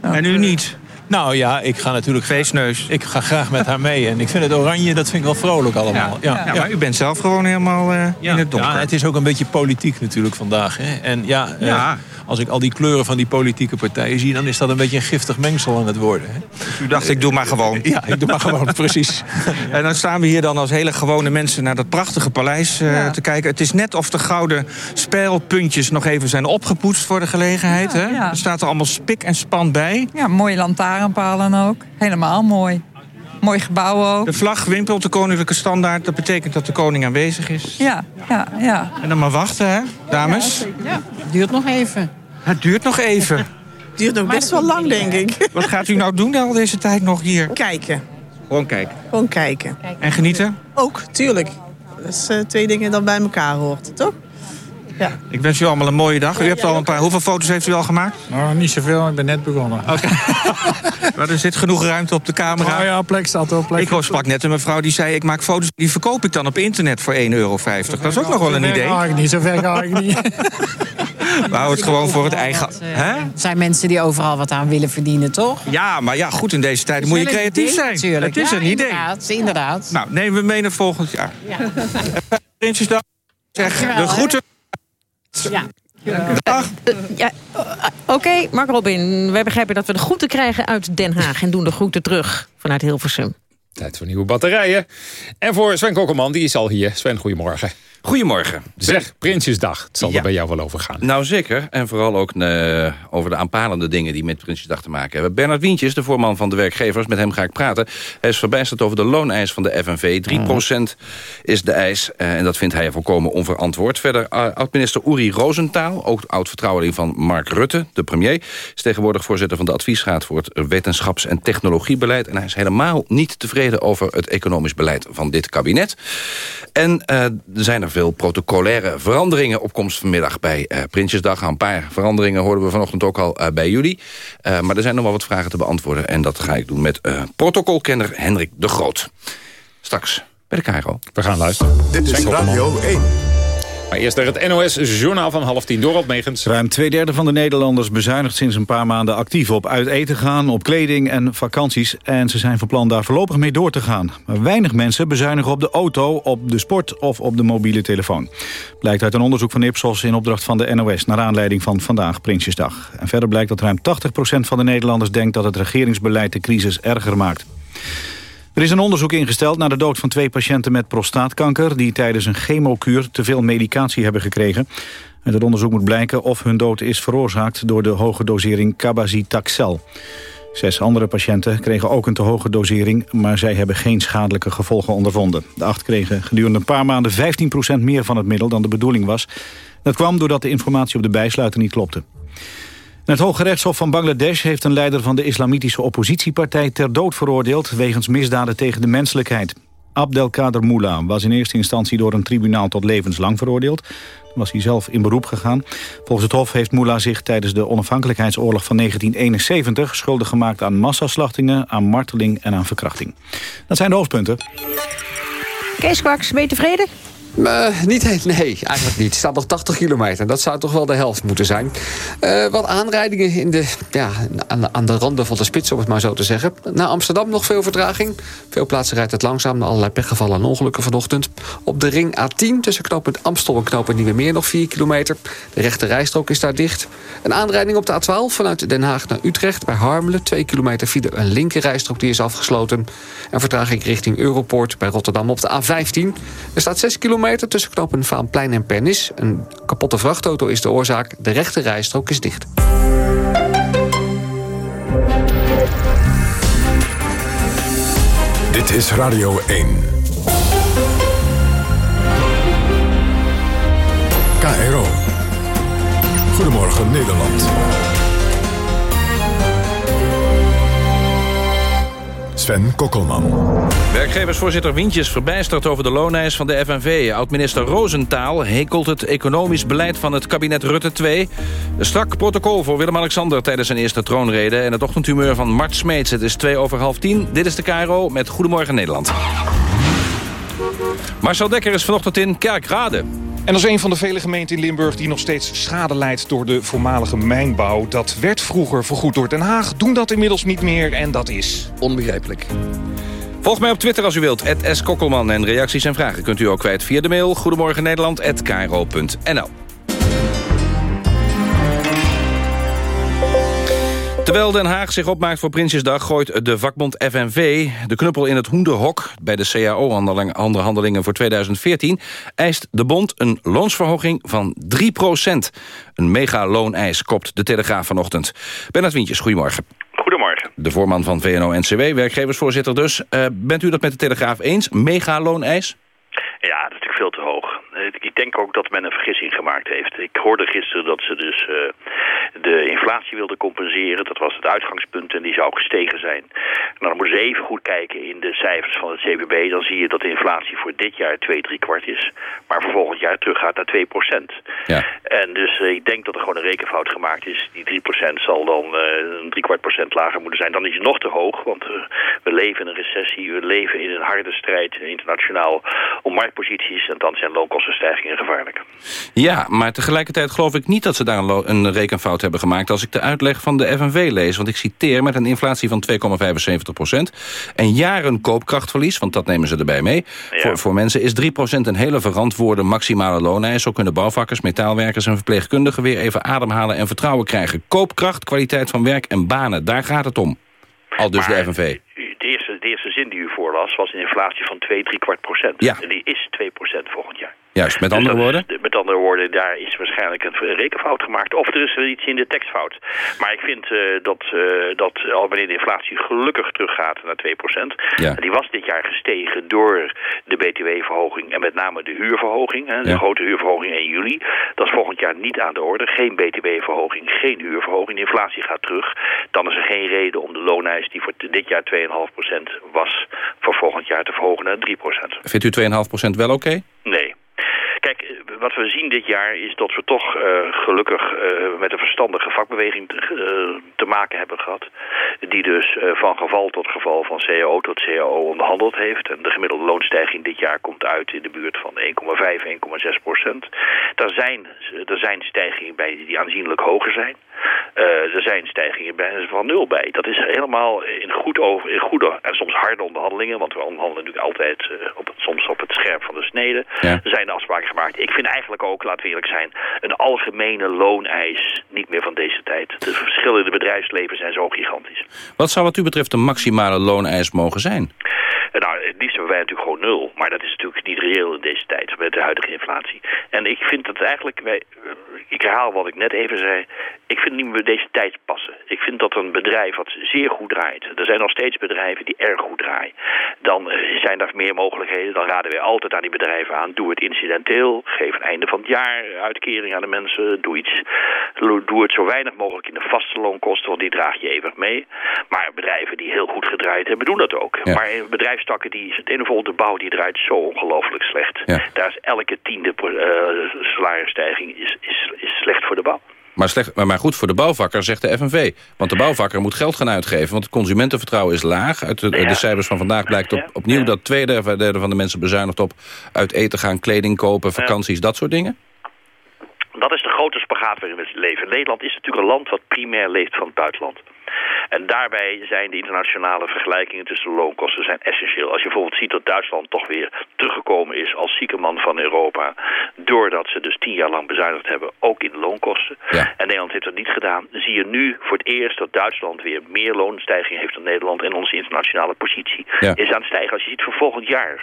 Speaker 15: En u niet?
Speaker 23: Nou ja, ik ga natuurlijk...
Speaker 15: Feestneus.
Speaker 23: Ik ga graag met haar mee. En ik vind het oranje, dat vind ik wel vrolijk allemaal. Ja,
Speaker 15: Ja, maar u bent zelf gewoon helemaal eh, in het donker.
Speaker 23: Ja, het is ook een beetje politiek natuurlijk vandaag. Hè? En ja, eh,
Speaker 15: Ja.
Speaker 23: als ik al die kleuren van die politieke partijen zie... dan is dat een beetje een giftig mengsel aan het worden. Hè?
Speaker 15: U dacht, ik doe maar gewoon.
Speaker 23: Ja, ik doe maar gewoon, precies.
Speaker 15: En dan staan we hier dan als hele gewone mensen naar dat prachtige paleis eh,
Speaker 22: Ja.
Speaker 15: te kijken. Het is net of de gouden spijlpuntjes nog even zijn opgepoetst voor de gelegenheid. hè?
Speaker 22: ja.
Speaker 15: Er staat er allemaal spik en span bij.
Speaker 22: Ja, mooie lantaarnpalen ook. Helemaal mooi. Mooi gebouw ook.
Speaker 15: De vlag wimpelt de koninklijke standaard. Dat betekent dat de koning aanwezig is.
Speaker 22: Ja, ja, ja.
Speaker 15: En dan maar wachten, hè, dames?
Speaker 21: Ja, duurt nog even.
Speaker 15: Het duurt nog even.
Speaker 24: duurt nog best wel lang, denk ik.
Speaker 15: Wat gaat u nou doen al deze tijd nog hier?
Speaker 24: Kijken.
Speaker 15: Gewoon kijken.
Speaker 24: Gewoon kijken.
Speaker 15: En genieten?
Speaker 24: Ook, tuurlijk. Dat is eh, twee dingen dat bij elkaar hoort, toch? Ja.
Speaker 15: Ik wens u allemaal een mooie dag. U hebt al een paar... Hoeveel foto's heeft u al gemaakt?
Speaker 23: Nou, niet zoveel, ik ben net begonnen.
Speaker 15: Maar er zit genoeg ruimte op de camera.
Speaker 23: Oh ja, plek staat er. Plek
Speaker 15: Ik hoor- sprak net een mevrouw die zei... ik maak foto's, die verkoop ik dan op internet voor 1,50 euro. Dat is ook nog wel een idee.
Speaker 23: ga ik niet, zover ga ik niet.
Speaker 15: We houden het gewoon voor het eigen... Hè?
Speaker 21: Er zijn mensen die overal wat aan willen verdienen, toch?
Speaker 15: Ja, maar ja, goed, in deze tijd moet je
Speaker 21: Wel
Speaker 15: creatief
Speaker 21: idee
Speaker 15: zijn.
Speaker 21: Natuurlijk.
Speaker 15: Het is
Speaker 21: Ja,
Speaker 15: een idee.
Speaker 21: Inderdaad, inderdaad.
Speaker 15: Nou, nemen we mee naar volgend jaar. Prinsjesdag. Zeg,
Speaker 21: Dankjewel,
Speaker 15: de
Speaker 21: hè.
Speaker 15: groeten.
Speaker 21: Ja.
Speaker 2: Eh, ja, eh, Oké, Mark Robin, wij begrijpen dat we de groeten krijgen uit Den Haag... en doen de groeten terug vanuit Hilversum.
Speaker 3: Tijd voor nieuwe batterijen. En voor Sven Kokkelman, die is al hier. Sven, goedemorgen.
Speaker 25: Goedemorgen.
Speaker 3: Zeg, Prinsjesdag. Het zal er bij jou wel over gaan.
Speaker 25: Nou zeker. En vooral ook eh, over de aanpalende dingen die met Prinsjesdag te maken hebben. Bernard Wientjes, de voorman van de werkgevers, met hem ga ik praten. Hij is verbijsterd over de looneis van de FNV. 3% is de eis eh, en dat vindt hij volkomen onverantwoord. Verder uh, oud-minister Uri Rosenthal, ook oud-vertrouweling van Mark Rutte, de premier. Is tegenwoordig voorzitter van de adviesraad voor het wetenschaps- en technologiebeleid. En hij is helemaal niet tevreden over het economisch beleid van dit kabinet. En er zijn er veel protocolaire veranderingen op komst vanmiddag bij uh, Prinsjesdag. Een paar veranderingen hoorden we vanochtend ook al uh, bij jullie. Uh, maar er zijn nog wel wat vragen te beantwoorden. En dat ga ik doen met protocolkenner Hendrik de Groot. Straks bij de Cairo.
Speaker 3: We gaan luisteren.
Speaker 1: Dit is Radio 1.
Speaker 3: Maar eerst naar het NOS-journaal van half tien. Dorot Megens.
Speaker 4: Ruim twee derde van de Nederlanders bezuinigt sinds een paar maanden actief op uit eten gaan, op kleding en vakanties. En ze zijn van plan daar voorlopig mee door te gaan. Maar weinig mensen bezuinigen op de auto, op de sport of op de mobiele telefoon. Blijkt uit een onderzoek van Ipsos in opdracht van de NOS... naar aanleiding van vandaag Prinsjesdag. En verder blijkt dat ruim 80% van de Nederlanders denkt dat het regeringsbeleid de crisis erger maakt. Er is een onderzoek ingesteld naar de dood van twee patiënten met prostaatkanker... die tijdens een chemokuur te veel medicatie hebben gekregen. Uit het onderzoek moet blijken of hun dood is veroorzaakt... door de hoge dosering cabazitaxel. Zes andere patiënten kregen ook een te hoge dosering... maar zij hebben geen schadelijke gevolgen ondervonden. De acht kregen gedurende een paar maanden 15% meer van het middel dan de bedoeling was. Dat kwam doordat de informatie op de bijsluiter niet klopte. Het Hoge Rechtshof van Bangladesh heeft een leider van de islamitische oppositiepartij ter dood veroordeeld wegens misdaden tegen de menselijkheid. Abdelkader Mullah was in eerste instantie door een tribunaal tot levenslang veroordeeld. Toen was hij zelf in beroep gegaan. Volgens het Hof heeft Mullah zich tijdens de onafhankelijkheidsoorlog van 1971 schuldig gemaakt aan massaslachtingen, aan marteling en aan verkrachting. Dat zijn de hoofdpunten.
Speaker 2: Kees Kwaks, ben je tevreden?
Speaker 8: Uh, niet, nee, eigenlijk niet. Het staat nog 80 kilometer. Dat zou toch wel de helft moeten zijn. Uh, wat aanrijdingen in de, ja, aan, de, aan de randen van de spits, om het maar zo te zeggen. Naar Amsterdam nog veel vertraging. Veel plaatsen rijdt het langzaam. Allerlei pechgevallen en ongelukken vanochtend. Op de ring A10 tussen knooppunt Amstel en knooppunt Nieuwe Meer nog 4 kilometer. De rechte rijstrook is daar dicht. Een aanrijding op de A12 vanuit Den Haag naar Utrecht. Bij Harmelen 2 kilometer file een linker rijstrook die is afgesloten. En vertraging richting Europoort bij Rotterdam op de A15. Er staat 6 kilometer tussen knopen Vaanplein en Pernis. Een kapotte vrachtauto is de oorzaak. De rechte rijstrook is dicht.
Speaker 1: Dit is Radio 1. KRO. Goedemorgen Nederland. Sven Kokkelman.
Speaker 25: Werkgeversvoorzitter Wintjes verbijsterd over de looneis van de FNV. Oud-minister Roosentaal hekelt het economisch beleid van het kabinet Rutte 2. Een strak protocol voor Willem-Alexander tijdens zijn eerste troonrede... en het ochtendhumeur van Mart Smeets. Het is twee over half tien. Dit is de KRO met Goedemorgen Nederland. Marcel Dekker is vanochtend in Kerkrade.
Speaker 26: En als een van de vele gemeenten in Limburg die nog steeds schade leidt door de voormalige mijnbouw. Dat werd vroeger vergoed door Den Haag, doen dat inmiddels niet meer en dat is...
Speaker 25: Onbegrijpelijk. Volg mij op Twitter als u wilt, S. Kokkelman. En reacties en vragen kunt u ook kwijt via de mail... Goedemorgen Terwijl Den Haag zich opmaakt voor Prinsjesdag... gooit de vakbond FNV de knuppel in het hoenderhok... bij de CAO-onderhandelingen voor 2014... eist de bond een loonsverhoging van 3% Een megaloon-eis kopt de Telegraaf vanochtend. Bernard Wientjes, goedemorgen.
Speaker 27: Goedemorgen.
Speaker 25: De voorman van VNO-NCW, werkgeversvoorzitter dus. Uh, bent u dat met de Telegraaf eens? Megaloon-eis?
Speaker 27: Ja, dat is natuurlijk veel te hoog. Ik denk ook dat men een vergissing gemaakt heeft. Ik hoorde gisteren dat ze dus uh, de inflatie wilden compenseren. Dat was het uitgangspunt en die zou gestegen zijn. Nou, dan moeten ze even goed kijken in de cijfers van het CBB. Dan zie je dat de inflatie voor dit jaar 2, 3 kwart is. Maar voor volgend jaar terug gaat naar 2 procent.
Speaker 25: Ja.
Speaker 27: En dus uh, ik denk dat er gewoon een rekenfout gemaakt is. Die 3 procent zal dan uh, een drie kwart procent lager moeten zijn. Dan is het nog te hoog, want we leven in een recessie. We leven in een harde strijd internationaal om marktposities. En dan zijn loonkostenstijgingen gevaarlijk.
Speaker 25: Ja, maar tegelijkertijd geloof ik niet dat ze daar een, een rekenfout hebben gemaakt. Als ik de uitleg van de FNV lees. Want ik citeer met een inflatie van 2,75 procent... en jaren koopkrachtverlies, want dat nemen ze erbij mee... Voor, voor mensen is 3 procent een hele verantwoorde maximale looneis. Zo kunnen bouwvakkers, metaalwerkers en verpleegkundigen... weer even ademhalen en vertrouwen krijgen. Koopkracht, kwaliteit van werk en banen, daar gaat het om. Al dus de FNV.
Speaker 27: De eerste, de eerste zin die u voorlas was een inflatie van 2, 3 kwart procent.
Speaker 25: Ja.
Speaker 27: En die is 2 procent volgend jaar.
Speaker 25: Juist, met
Speaker 27: Dus
Speaker 25: andere
Speaker 27: dat
Speaker 25: woorden?
Speaker 27: de- met andere woorden, daar is waarschijnlijk een rekenfout gemaakt. Of er is er iets in de tekstfout. Maar ik vind eh, dat, eh, dat al wanneer de inflatie gelukkig teruggaat naar 2%.
Speaker 25: Ja.
Speaker 27: Die was dit jaar gestegen door de btw-verhoging en met name de huurverhoging. Hè, de
Speaker 25: Ja.
Speaker 27: grote huurverhoging 1 juli. Dat is volgend jaar niet aan de orde. Geen btw-verhoging, geen huurverhoging. De inflatie gaat terug. Dan is er geen reden om de looneis die voor dit jaar 2,5% was... voor volgend jaar te verhogen naar 3%.
Speaker 25: Vindt u 2,5 procent wel oké?
Speaker 27: Nee. Kijk, wat we zien dit jaar is dat we toch eh, gelukkig eh, met een verstandige vakbeweging te, eh, te maken hebben gehad. Die dus van geval tot geval, van CAO tot CAO onderhandeld heeft. En de gemiddelde loonstijging dit jaar komt uit in de buurt van 1,5, 1,6 procent. Daar zijn, er zijn stijgingen bij die aanzienlijk hoger zijn. Eh, er zijn stijgingen bij van nul bij. Dat is helemaal in, goed over, in goede en soms harde onderhandelingen. Want we onderhandelen natuurlijk altijd eh, op het, soms op het scherp van de snede.
Speaker 25: Ja.
Speaker 27: Er zijn afspraken gemaakt. Ik vind eigenlijk ook, laten we eerlijk zijn, een algemene looneis niet meer van deze tijd. De verschillen in het bedrijfsleven zijn zo gigantisch.
Speaker 25: Wat zou wat u betreft de maximale looneis mogen zijn?
Speaker 27: En Nou, het liefst hebben wij natuurlijk gewoon nul. Maar dat is natuurlijk niet reëel in deze tijd met de huidige inflatie. En ik vind dat eigenlijk, wij, eh, ik herhaal wat ik net even zei. Ik vind het niet meer bij deze tijd passen. Ik vind dat een bedrijf wat zeer goed draait. Er zijn nog steeds bedrijven die erg goed draaien. Dan eh, zijn er meer mogelijkheden. Dan raden wij altijd aan die bedrijven aan. Doe het incidenteel. Geef een einde van het jaar uitkering aan de mensen. Doe, iets, doe het zo weinig mogelijk in de vaste loonkosten. Want die draag je eeuwig mee. Maar bedrijven die heel goed gedraaid hebben, doen dat ook.
Speaker 25: Ja.
Speaker 27: Maar in bedrijfstakken die, het ander de bouw, die draait zo ongelooflijk slecht.
Speaker 25: Ja.
Speaker 27: Daar is elke tiende eh, salarisstijging is, is, is slecht voor de bouw.
Speaker 25: Maar, slecht, maar goed voor de bouwvakker, zegt de FNV. Want de bouwvakker moet geld gaan uitgeven. Want het consumentenvertrouwen is laag. Uit de, de cijfers van vandaag blijkt op, opnieuw dat twee derde derde van de mensen bezuinigt op uit eten gaan, kleding kopen, vakanties, dat soort dingen.
Speaker 27: Dat is de grote spagaat waarin we leven. Nederland is natuurlijk een land wat primair leeft van het buitenland. En daarbij zijn de internationale vergelijkingen tussen de loonkosten zijn essentieel. Als je bijvoorbeeld ziet dat Duitsland toch weer teruggekomen is als zieke man van Europa. Doordat ze dus tien jaar lang bezuinigd hebben, ook in de loonkosten. En Nederland heeft dat niet gedaan. Zie je nu voor het eerst dat Duitsland weer meer loonstijging heeft dan Nederland. En onze internationale positie
Speaker 25: Ja.
Speaker 27: is aan het stijgen. Als je ziet voor volgend jaar.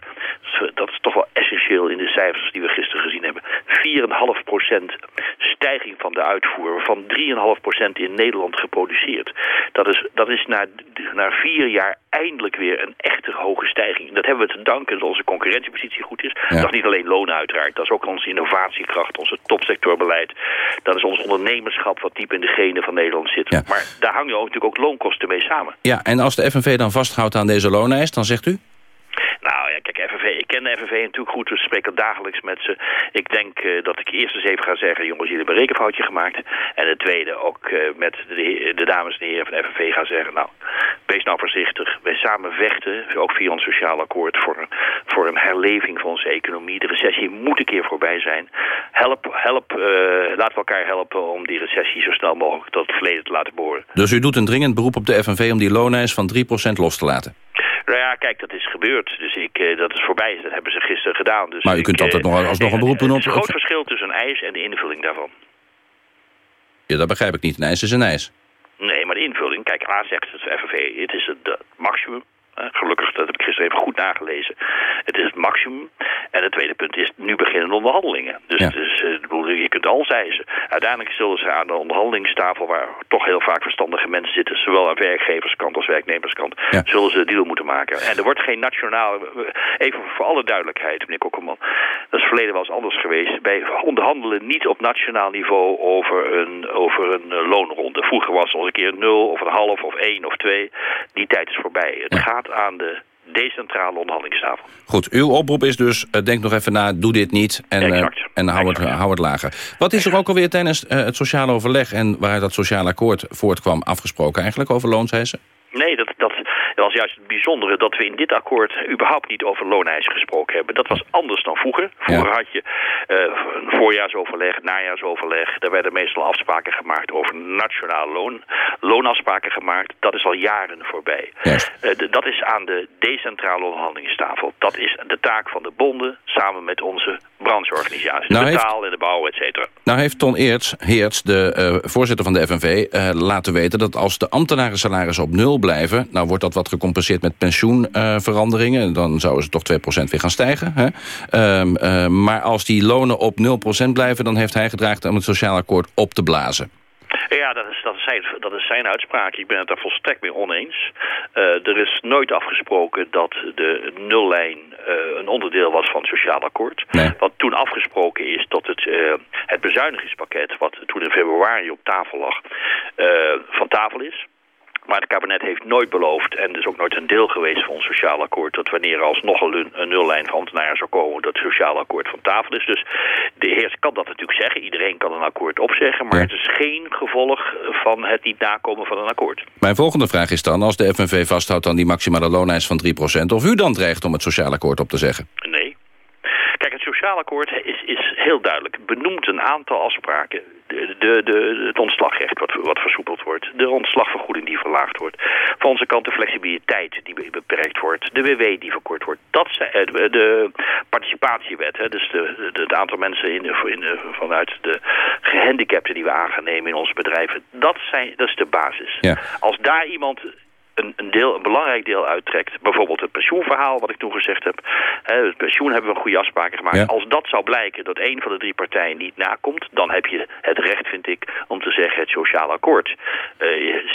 Speaker 27: Dat is toch wel essentieel in de cijfers die we gisteren gezien hebben. 4,5% stijging van de uitvoer. Waarvan 3,5% in Nederland geproduceerd. Dat is, dat is na, na vier jaar eindelijk weer een echte hoge stijging. Dat hebben we te danken dat onze concurrentiepositie goed is.
Speaker 25: Ja.
Speaker 27: Dat is niet alleen loon uiteraard. Dat is ook onze innovatiekracht, onze topsectorbeleid. Dat is ons ondernemerschap wat diep in de genen van Nederland zit.
Speaker 25: Ja.
Speaker 27: Maar daar hangen ook natuurlijk ook loonkosten mee samen.
Speaker 25: Ja, en als de FNV dan vasthoudt aan deze looneis, dan zegt u?
Speaker 27: Nou ja, kijk, FNV, ik ken de FNV natuurlijk goed, we spreken dagelijks met ze. Ik denk eh, dat ik eerst eens even ga zeggen, jongens, jullie hebben een rekenfoutje gemaakt. En de tweede ook eh, met de, de dames en heren van de FNV gaan zeggen, nou, wees nou voorzichtig. Wij samen vechten, ook via ons sociaal akkoord, voor voor een herleving van onze economie. De recessie moet een keer voorbij zijn. Help, help, eh, laten we elkaar helpen om die recessie zo snel mogelijk tot het verleden te laten behoren.
Speaker 25: Dus u doet een dringend beroep op de FNV om die looneis van 3% los te laten.
Speaker 27: Nou ja, kijk, dat is gebeurd. Dus ik, eh, dat is voorbij. Dat hebben ze gisteren gedaan. Dus
Speaker 25: Maar u
Speaker 27: ik,
Speaker 25: kunt altijd
Speaker 27: eh,
Speaker 25: nog alsnog een beroep doen
Speaker 27: Het
Speaker 25: op...
Speaker 27: is een groot verschil tussen een eis en de invulling daarvan.
Speaker 25: Ja, dat begrijp ik niet. Een ijs is een ijs.
Speaker 27: Nee, maar de invulling, kijk, A zegt het FNV, het is het maximum. Eh, Gelukkig, dat heb ik gisteren even goed nagelezen. Het is het maximum. En het tweede punt is, nu beginnen de onderhandelingen. Dus,
Speaker 25: Ja.
Speaker 27: dus eh, je kunt al eisen. Uiteindelijk zullen ze aan de onderhandelingstafel, waar toch heel vaak verstandige mensen zitten, zowel aan werkgeverskant als werknemerskant,
Speaker 25: Ja.
Speaker 27: zullen ze een deal moeten maken. En er wordt geen nationale, even voor alle duidelijkheid, meneer Kokkelman, dat is verleden wel eens anders geweest. Wij onderhandelen niet op nationaal niveau over een, over een eh, loonronde. Vroeger was het al een keer nul of een half of één of twee. Die tijd is voorbij. Het gaat aan de decentrale onderhandelingstafel.
Speaker 25: Goed, uw oproep is dus, eh, denk nog even na, doe dit niet en, eh, en hou, het, hou het lager. Wat is er ook alweer tijdens eh, het sociale overleg en waaruit dat sociaal akkoord voortkwam afgesproken eigenlijk over loonseisen?
Speaker 27: Nee, dat, dat, En dat is juist het bijzondere dat we in dit akkoord überhaupt niet over looneisen gesproken hebben. Dat was anders dan vroeger. Vroeger had je een voorjaarsoverleg, najaarsoverleg. Daar werden meestal afspraken gemaakt over nationaal loon. Loonafspraken gemaakt. Dat is al jaren voorbij. Eh, dat is aan de decentrale onderhandelingstafel. Dat is de taak van de bonden samen met onze brancheorganisaties.
Speaker 25: Nou
Speaker 27: de
Speaker 25: heeft-
Speaker 27: taal en de bouw, et cetera.
Speaker 25: Nou heeft Ton Eerts, Heerts, de eh, voorzitter van de FNV, eh, laten weten dat als de ambtenarensalarissen op nul blijven, nou wordt dat wat gecompenseerd met pensioenveranderingen, dan zouden ze toch 2% weer gaan stijgen. Hè? Ehm, eh, maar als die lonen op 0% blijven, dan heeft hij gedraagd om het sociaal akkoord op te blazen.
Speaker 27: Ja, dat is, dat, is zijn, dat is zijn uitspraak. Ik ben het daar volstrekt mee oneens. Eh, er is nooit afgesproken dat de nullijn eh, een onderdeel was van het sociaal akkoord. Wat toen afgesproken is dat het, eh, het bezuinigingspakket... wat toen in februari op tafel lag, van tafel is... Maar het kabinet heeft nooit beloofd, en is ook nooit een deel geweest van ons sociaal akkoord, dat wanneer er alsnog een, een nullijn van ambtenaren zou komen, dat het sociaal akkoord van tafel is. Dus de heer kan dat natuurlijk zeggen. Iedereen kan een akkoord opzeggen, maar het is geen gevolg van het niet nakomen van een akkoord.
Speaker 25: Mijn volgende vraag is dan, als de FNV vasthoudt aan die maximale looneis van 3%, of u dan dreigt om het sociaal akkoord op te zeggen?
Speaker 27: Nee. Kijk, het sociaal akkoord is, is heel duidelijk. Benoemt een aantal afspraken. De, de, de, het ontslagrecht wat, wat versoepeld wordt. De ontslagvergoeding die verlaagd wordt. Van onze kant de flexibiliteit die be- beperkt wordt. De WW die verkort wordt. Dat zijn, eh, de, de participatiewet. Hè, dus de, de, het aantal mensen in de, in vanuit de gehandicapten die we aan gaan nemen in onze bedrijven. Dat, zijn, dat is de basis.
Speaker 25: Ja.
Speaker 27: Als daar iemand een, een, deel, een belangrijk deel uittrekt. Bijvoorbeeld het pensioenverhaal, wat ik toen gezegd heb. Het pensioen hebben we goede afspraken gemaakt.
Speaker 25: Ja.
Speaker 27: Als dat zou blijken dat een van de drie partijen niet nakomt... dan heb je het recht, vind ik, om te zeggen het sociaal akkoord. Eh,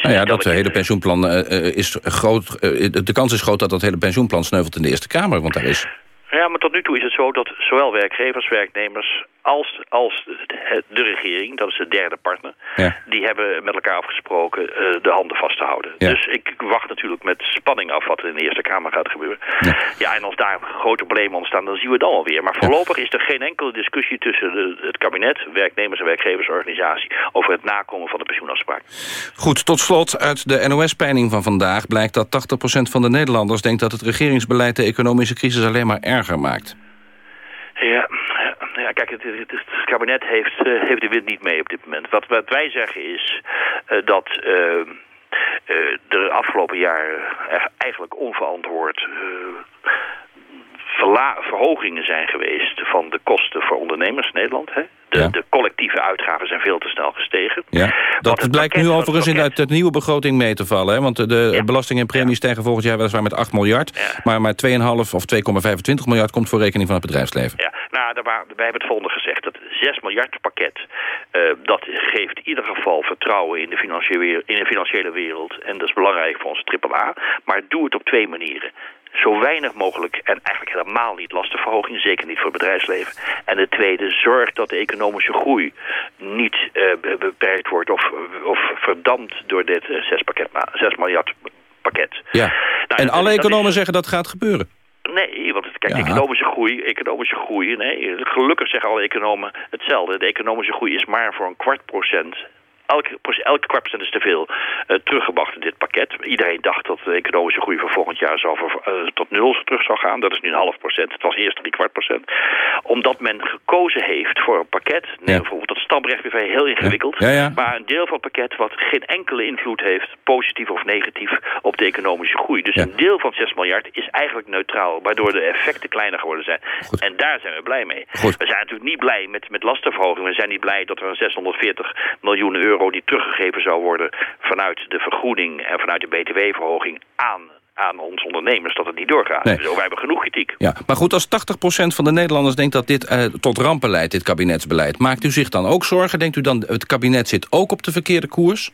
Speaker 25: Nou ja, dat hele pensioenplan eh, eh, is groot. de kans is groot dat dat hele pensioenplan sneuvelt in de Eerste Kamer, want daar is...
Speaker 27: Ja, maar tot nu toe is het zo dat zowel werkgevers, werknemers als, als de, regering, dat is de derde partner,
Speaker 25: Ja.
Speaker 27: die hebben met elkaar afgesproken eh, de handen vast te houden.
Speaker 25: Ja.
Speaker 27: Dus ik wacht natuurlijk met spanning af wat er in de Eerste Kamer gaat gebeuren. Ja, en als daar grote problemen ontstaan, dan zien we het dan alweer. Maar voorlopig is er geen enkele discussie tussen de, het kabinet, werknemers en werkgeversorganisatie over het nakomen van de pensioenafspraak.
Speaker 25: Goed, tot slot, uit de NOS-peiling van vandaag blijkt dat 80% van de Nederlanders denkt dat het regeringsbeleid de economische crisis alleen maar erger maakt.
Speaker 27: Ja, kijk, het, het, kabinet heeft, eh, heeft de wind niet mee op dit moment. Wat, wat wij zeggen is eh, dat eh, eh, de afgelopen jaren eigenlijk onverantwoord verhogingen zijn geweest van de kosten voor ondernemers in Nederland. Hè? De, de collectieve uitgaven zijn veel te snel gestegen.
Speaker 25: Ja, dat blijkt nu overigens in uit de nieuwe begroting mee te vallen. Hè? Want de, de belasting en premies stijgen volgend jaar weliswaar met 8 miljard. Maar maar 2,5 of 2,25 miljard komt voor rekening van het bedrijfsleven.
Speaker 27: Ja, nou, daar wij hebben het volgende gezegd. Dat 6 miljard pakket, eh, dat geeft in ieder geval vertrouwen in de, financiële, in de financiële wereld. En dat is belangrijk voor onze AAA. Maar doe het op twee manieren. Zo weinig mogelijk en eigenlijk helemaal niet lastenverhoging, zeker niet voor het bedrijfsleven. En de tweede, zorg dat de economische groei niet eh, be- beperkt wordt of, of verdampt door dit eh, 6, pakket, 6 miljard pakket.
Speaker 25: Ja.
Speaker 27: Nou,
Speaker 25: en alle
Speaker 27: is-
Speaker 25: economen zeggen dat gaat gebeuren.
Speaker 27: Nee, want kijk,
Speaker 25: Ja.
Speaker 27: economische groei, economische groei, nee, gelukkig zeggen alle economen hetzelfde. De economische groei is maar voor een kwart procent. Elke, elke kwart procent is te veel eh, teruggebracht in dit pakket. Iedereen dacht dat de economische groei van volgend jaar zou eh, tot nul terug zou gaan. Dat is nu een half procent. Het was eerst drie kwart procent. Omdat men gekozen heeft voor een pakket. Neem bijvoorbeeld dat stamrecht weer heel ingewikkeld.
Speaker 25: Ja, ja.
Speaker 27: Maar een deel van het pakket wat geen enkele invloed heeft, positief of negatief, op de economische groei. Dus een deel van 6 miljard is eigenlijk neutraal, waardoor de effecten kleiner geworden zijn. En daar zijn we blij mee. We zijn natuurlijk niet blij met, met lastenverhoging. We zijn niet blij dat er een 640 miljoen euro die teruggegeven zou worden vanuit de vergoeding en vanuit de btw-verhoging aan, aan ons ondernemers, dat het niet doorgaat.
Speaker 25: Nee.
Speaker 27: Dus wij hebben genoeg kritiek.
Speaker 25: Ja, maar goed, als 80% van de Nederlanders denkt dat dit eh, tot rampen leidt, dit kabinetsbeleid, maakt u zich dan ook zorgen? Denkt u dan, het kabinet zit ook op de verkeerde koers?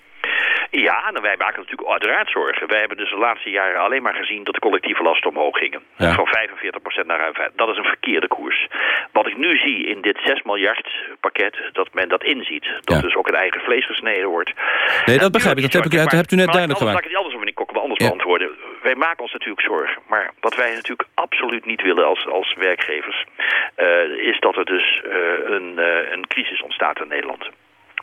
Speaker 27: Ja, nou, wij maken natuurlijk uiteraard zorgen. Wij hebben dus de laatste jaren alleen maar gezien dat de collectieve lasten omhoog gingen.
Speaker 25: Ja.
Speaker 27: Van 45% naar ruim 5. Dat is een verkeerde koers. Wat ik nu zie in dit 6 miljard pakket, dat men dat inziet. Dat
Speaker 25: Ja.
Speaker 27: dus ook het eigen vlees gesneden wordt.
Speaker 25: Nee, dat begrijp ik. Dat heb ik- dat hebt u net
Speaker 27: Maar
Speaker 25: duidelijk
Speaker 27: Laat
Speaker 25: gemaakt.
Speaker 27: ik het anders, meneer Kok, anders
Speaker 25: Ja.
Speaker 27: beantwoorden. Wij maken ons natuurlijk zorgen. Maar wat wij natuurlijk absoluut niet willen als, als werkgevers... eh, is dat er dus eh, een, eh, een crisis ontstaat in Nederland.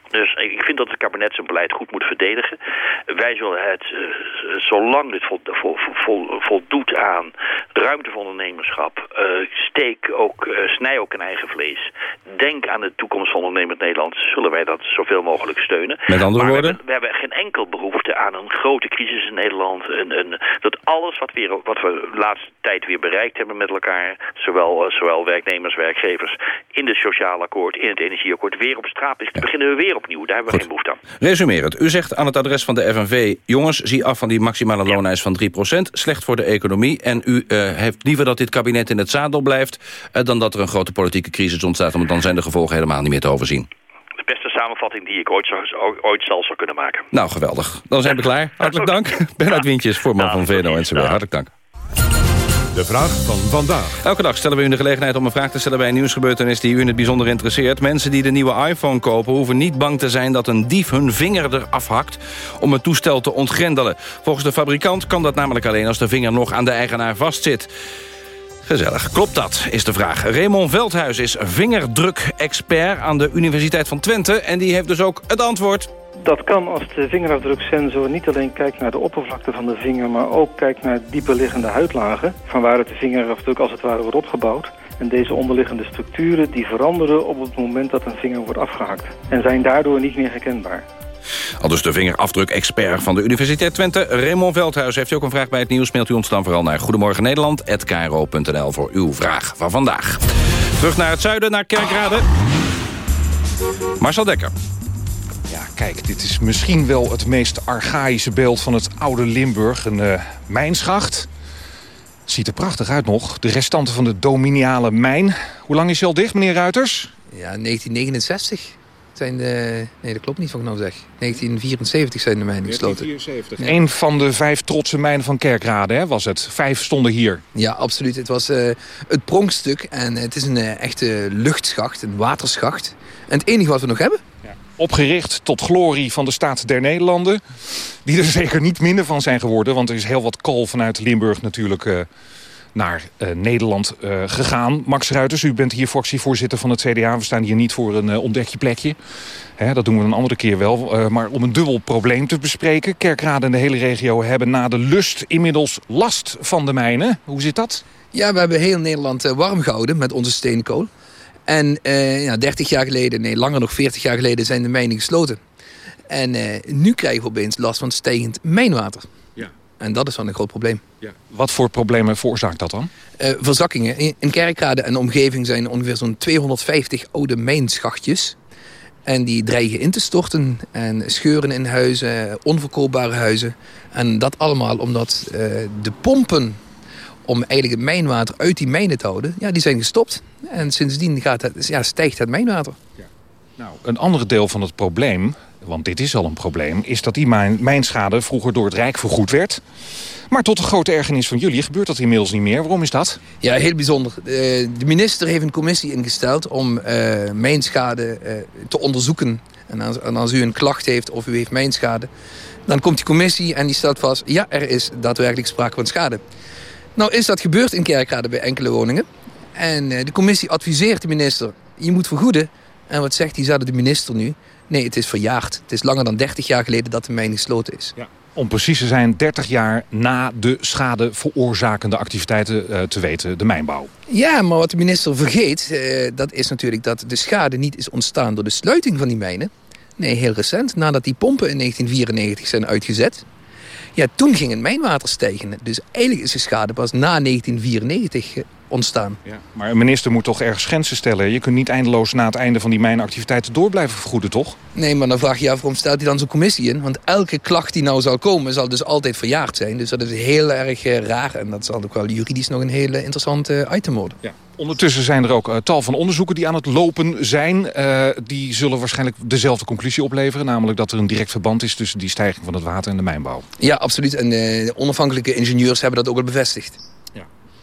Speaker 27: Dus ik vind dat het kabinet zijn beleid goed moet verdedigen. Wij zullen het, eh, zolang dit vol, vol, vol- voldoet aan ruimte voor ondernemerschap, eh, steek ook, eh, snij ook in eigen vlees, denk aan de toekomst van ondernemend Nederland, zullen wij dat zoveel mogelijk steunen.
Speaker 25: Met andere
Speaker 27: Maar
Speaker 25: woorden?
Speaker 27: We hebben, we hebben geen enkel behoefte aan een grote crisis in Nederland. Een, een, dat alles wat, weer, wat we de laatste tijd weer bereikt hebben met elkaar, zowel, eh, zowel werknemers, werkgevers, in het sociaal akkoord, in het energieakkoord, weer op straat ligt. Dan beginnen we weer opnieuw. Daar hebben we geen behoefte aan.
Speaker 25: Resumerend, u zegt aan het adres van de FNV... jongens, zie af van die maximale looneis van 3% slecht voor de economie... en u eh, heeft liever dat dit kabinet in het zadel blijft... eh, dan dat er een grote politieke crisis ontstaat... want dan zijn de gevolgen helemaal niet meer te overzien.
Speaker 27: De beste samenvatting die ik ooit, zou, ooit zelf zou kunnen maken.
Speaker 25: Nou, geweldig. Dan zijn we klaar. Hartelijk dank. Bernard Wientjes, voorman van VNO-NCW. Hartelijk dank.
Speaker 1: De vraag van vandaag.
Speaker 25: Elke dag stellen we u de gelegenheid om een vraag te stellen bij een nieuwsgebeurtenis die u in het bijzonder interesseert. Mensen die de nieuwe iPhone kopen hoeven niet bang te zijn dat een dief hun vinger eraf hakt om het toestel te ontgrendelen. Volgens de fabrikant kan dat namelijk alleen als de vinger nog aan de eigenaar vastzit. Gezellig. Klopt dat, is de vraag. Raymond Veldhuis is vingerdruk-expert aan de Universiteit van Twente... en die heeft dus ook het antwoord.
Speaker 28: Dat kan als de vingerafdruksensor niet alleen kijkt naar de oppervlakte van de vinger... maar ook kijkt naar dieper liggende huidlagen... van waaruit de vingerafdruk als het ware wordt opgebouwd. En deze onderliggende structuren die veranderen op het moment dat een vinger wordt afgehakt... en zijn daardoor niet meer herkenbaar.
Speaker 25: Al dus de vingerafdruk-expert van de Universiteit Twente, Raymond Veldhuis. Heeft u ook een vraag bij het nieuws, mailt u ons dan vooral naar Goedemorgen Nederland@kro.nl voor uw vraag van vandaag. Terug naar het zuiden, naar Kerkrade. Marcel Dekker.
Speaker 26: Ja, kijk, dit is misschien wel het meest archaïsche beeld van het oude Limburg. Een eh, mijnschacht. Ziet er prachtig uit nog. De restanten van de dominiale mijn. Hoe lang is hij al dicht, meneer Ruiters?
Speaker 29: Ja, 1969 zijn de... Nee, dat klopt niet wat ik nou zeg. 1974 zijn de mijnen gesloten.
Speaker 26: 1974. Een van de vijf trotse mijnen van Kerkrade hè, was het. Vijf stonden hier.
Speaker 29: Ja, absoluut. Het was eh, het pronkstuk en het is een eh, echte luchtschacht, een waterschacht. En het enige wat we nog hebben...
Speaker 26: Opgericht tot glorie van de staat der Nederlanden. Die er zeker niet minder van zijn geworden. Want er is heel wat kool vanuit Limburg natuurlijk eh, naar eh, Nederland eh, gegaan. Max Ruiters, u bent hier fractievoorzitter van het CDA. We staan hier niet voor een uh, ontdek je plekje. Hè, dat doen we een andere keer wel. Maar om een dubbel probleem te bespreken. Kerkrade en de hele regio hebben na de lust inmiddels last van de mijnen. Hoe zit dat?
Speaker 29: Ja, we hebben heel Nederland warm gehouden met onze steenkool. En uh, ja, 30 jaar geleden, nee langer nog 40 jaar geleden zijn de mijnen gesloten. En uh, nu krijgen we opeens last van stijgend mijnwater.
Speaker 26: Ja.
Speaker 29: En dat is wel een groot probleem.
Speaker 26: Ja. Wat voor problemen veroorzaakt dat dan?
Speaker 29: Uh, verzakkingen. In, in Kerkrade en de omgeving zijn ongeveer zo'n 250 oude mijnschachtjes. En die dreigen in te storten. En scheuren in huizen, onverkoopbare huizen. En dat allemaal omdat de pompen om eigenlijk het mijnwater uit die mijnen te houden, ja, die zijn gestopt. En sindsdien gaat het, ja, stijgt het mijnwater.
Speaker 26: Ja. Nou, een ander deel van het probleem, want dit is al een probleem... is dat die mijn, mijnschade vroeger door het Rijk vergoed werd. Maar tot de grote ergernis van jullie gebeurt dat inmiddels niet meer. Waarom is dat?
Speaker 29: Ja, heel bijzonder. De minister heeft een commissie ingesteld om uh, mijnschade uh, te onderzoeken. En als, en als u een klacht heeft of u heeft mijnschade... dan komt die commissie en die stelt vast... ja, er is daadwerkelijk sprake van schade. Nou is dat gebeurd in Kerkrade bij enkele woningen. En uh, de commissie adviseert de minister, je moet vergoeden. En wat zegt diezelfde minister nu? Nee, het is verjaard. Het is langer dan 30 jaar geleden dat de mijn gesloten is.
Speaker 26: Ja. Om precies te zijn 30 jaar na de schade veroorzakende activiteiten uh, te weten, de mijnbouw.
Speaker 29: Ja, maar wat de minister vergeet, uh, dat is natuurlijk dat de schade niet is ontstaan door de sluiting van die mijnen. Nee, heel recent, nadat die pompen in 1994 zijn uitgezet. Ja, toen ging het mijnwater stijgen. Dus eigenlijk is de schade pas na 1994 ontstaan.
Speaker 26: Ja, maar een minister moet toch ergens grenzen stellen? Je kunt niet eindeloos na het einde van die mijnactiviteiten door blijven vergoeden, toch?
Speaker 29: Nee, maar dan vraag je je af, waarom stelt hij dan zo'n commissie in? Want elke klacht die nou zal komen, zal dus altijd verjaard zijn. Dus dat is heel erg uh, raar. En dat zal ook wel juridisch nog een hele interessante uh, item worden.
Speaker 26: Ja. Ondertussen zijn er ook uh, tal van onderzoeken die aan het lopen zijn. Uh, die zullen waarschijnlijk dezelfde conclusie opleveren. Namelijk dat er een direct verband is tussen die stijging van het water en de mijnbouw.
Speaker 29: Ja, absoluut. En onafhankelijke ingenieurs hebben dat ook al bevestigd.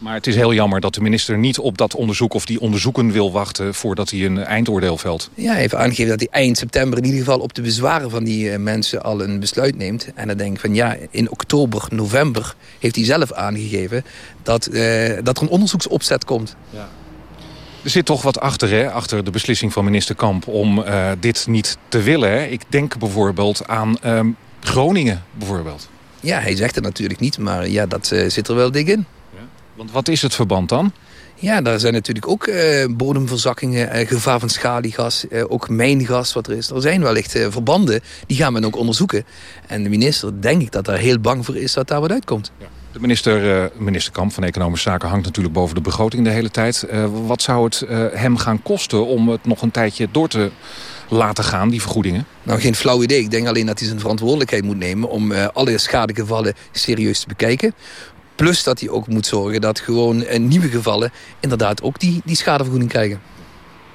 Speaker 26: Maar het is heel jammer dat de minister niet op dat onderzoek of die onderzoeken wil wachten voordat hij een eindoordeel velt.
Speaker 29: Ja, hij heeft aangegeven dat hij eind september in ieder geval op de bezwaren van die uh, mensen al een besluit neemt. En dan denk ik van ja, in oktober, november heeft hij zelf aangegeven dat, uh, dat er een onderzoeksopzet komt.
Speaker 26: Ja. Er zit toch wat achter, hè? achter de beslissing van minister Kamp om eh, dit niet te willen. Hè? Ik denk bijvoorbeeld aan ehm, Groningen, bijvoorbeeld.
Speaker 29: Ja, hij zegt het natuurlijk niet, maar ja, dat eh, zit er wel dik in.
Speaker 26: Want wat is het verband dan?
Speaker 29: Ja, daar zijn natuurlijk ook eh, bodemverzakkingen, eh, gevaar van schaliegas, eh, ook mijngas wat er is. Er zijn wellicht eh, verbanden, die gaan men ook onderzoeken. En de minister, denk ik, dat daar heel bang voor is dat daar wat uitkomt.
Speaker 26: De minister, eh, minister Kamp van Economische Zaken hangt natuurlijk boven de begroting de hele tijd. Eh, wat zou het eh, hem gaan kosten om het nog een tijdje door te laten gaan, die vergoedingen?
Speaker 29: Nou, geen flauw idee. Ik denk alleen dat hij zijn verantwoordelijkheid moet nemen... om eh, alle schadegevallen serieus te bekijken. Plus dat hij ook moet zorgen dat gewoon eh, nieuwe gevallen... inderdaad ook die, die schadevergoeding krijgen.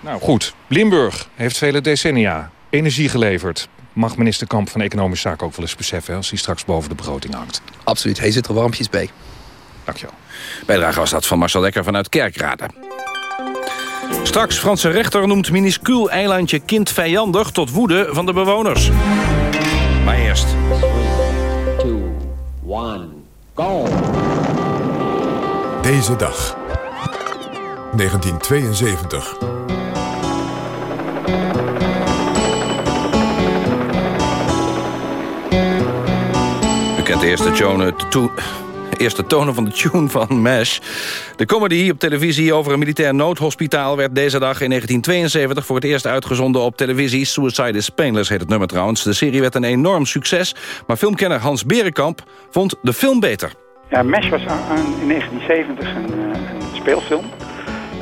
Speaker 26: Nou goed, Limburg heeft vele decennia energie geleverd. Mag minister Kamp van Economische Zaken ook wel eens beseffen... als hij straks boven de begroting hangt.
Speaker 29: Absoluut, hij zit er warmpjes bij.
Speaker 26: Dankjewel.
Speaker 25: Bijdrage was dat van Marcel Dekker vanuit Kerkrade. Straks Franse rechter noemt minuscuul eilandje kind vijandig tot woede van de bewoners. Maar eerst.
Speaker 30: 2, 1, go!
Speaker 1: Deze dag. 1972.
Speaker 25: U kent de eerste, eerste tonen van de tune van MASH. De comedy op televisie over een militair noodhospitaal... werd deze dag in 1972 voor het eerst uitgezonden op televisie. Suicide is Painless heet het nummer trouwens. De serie werd een enorm succes, maar filmkenner Hans Berenkamp vond de film beter.
Speaker 31: Ja, Mesh was in 1970 een, eh, een speelfilm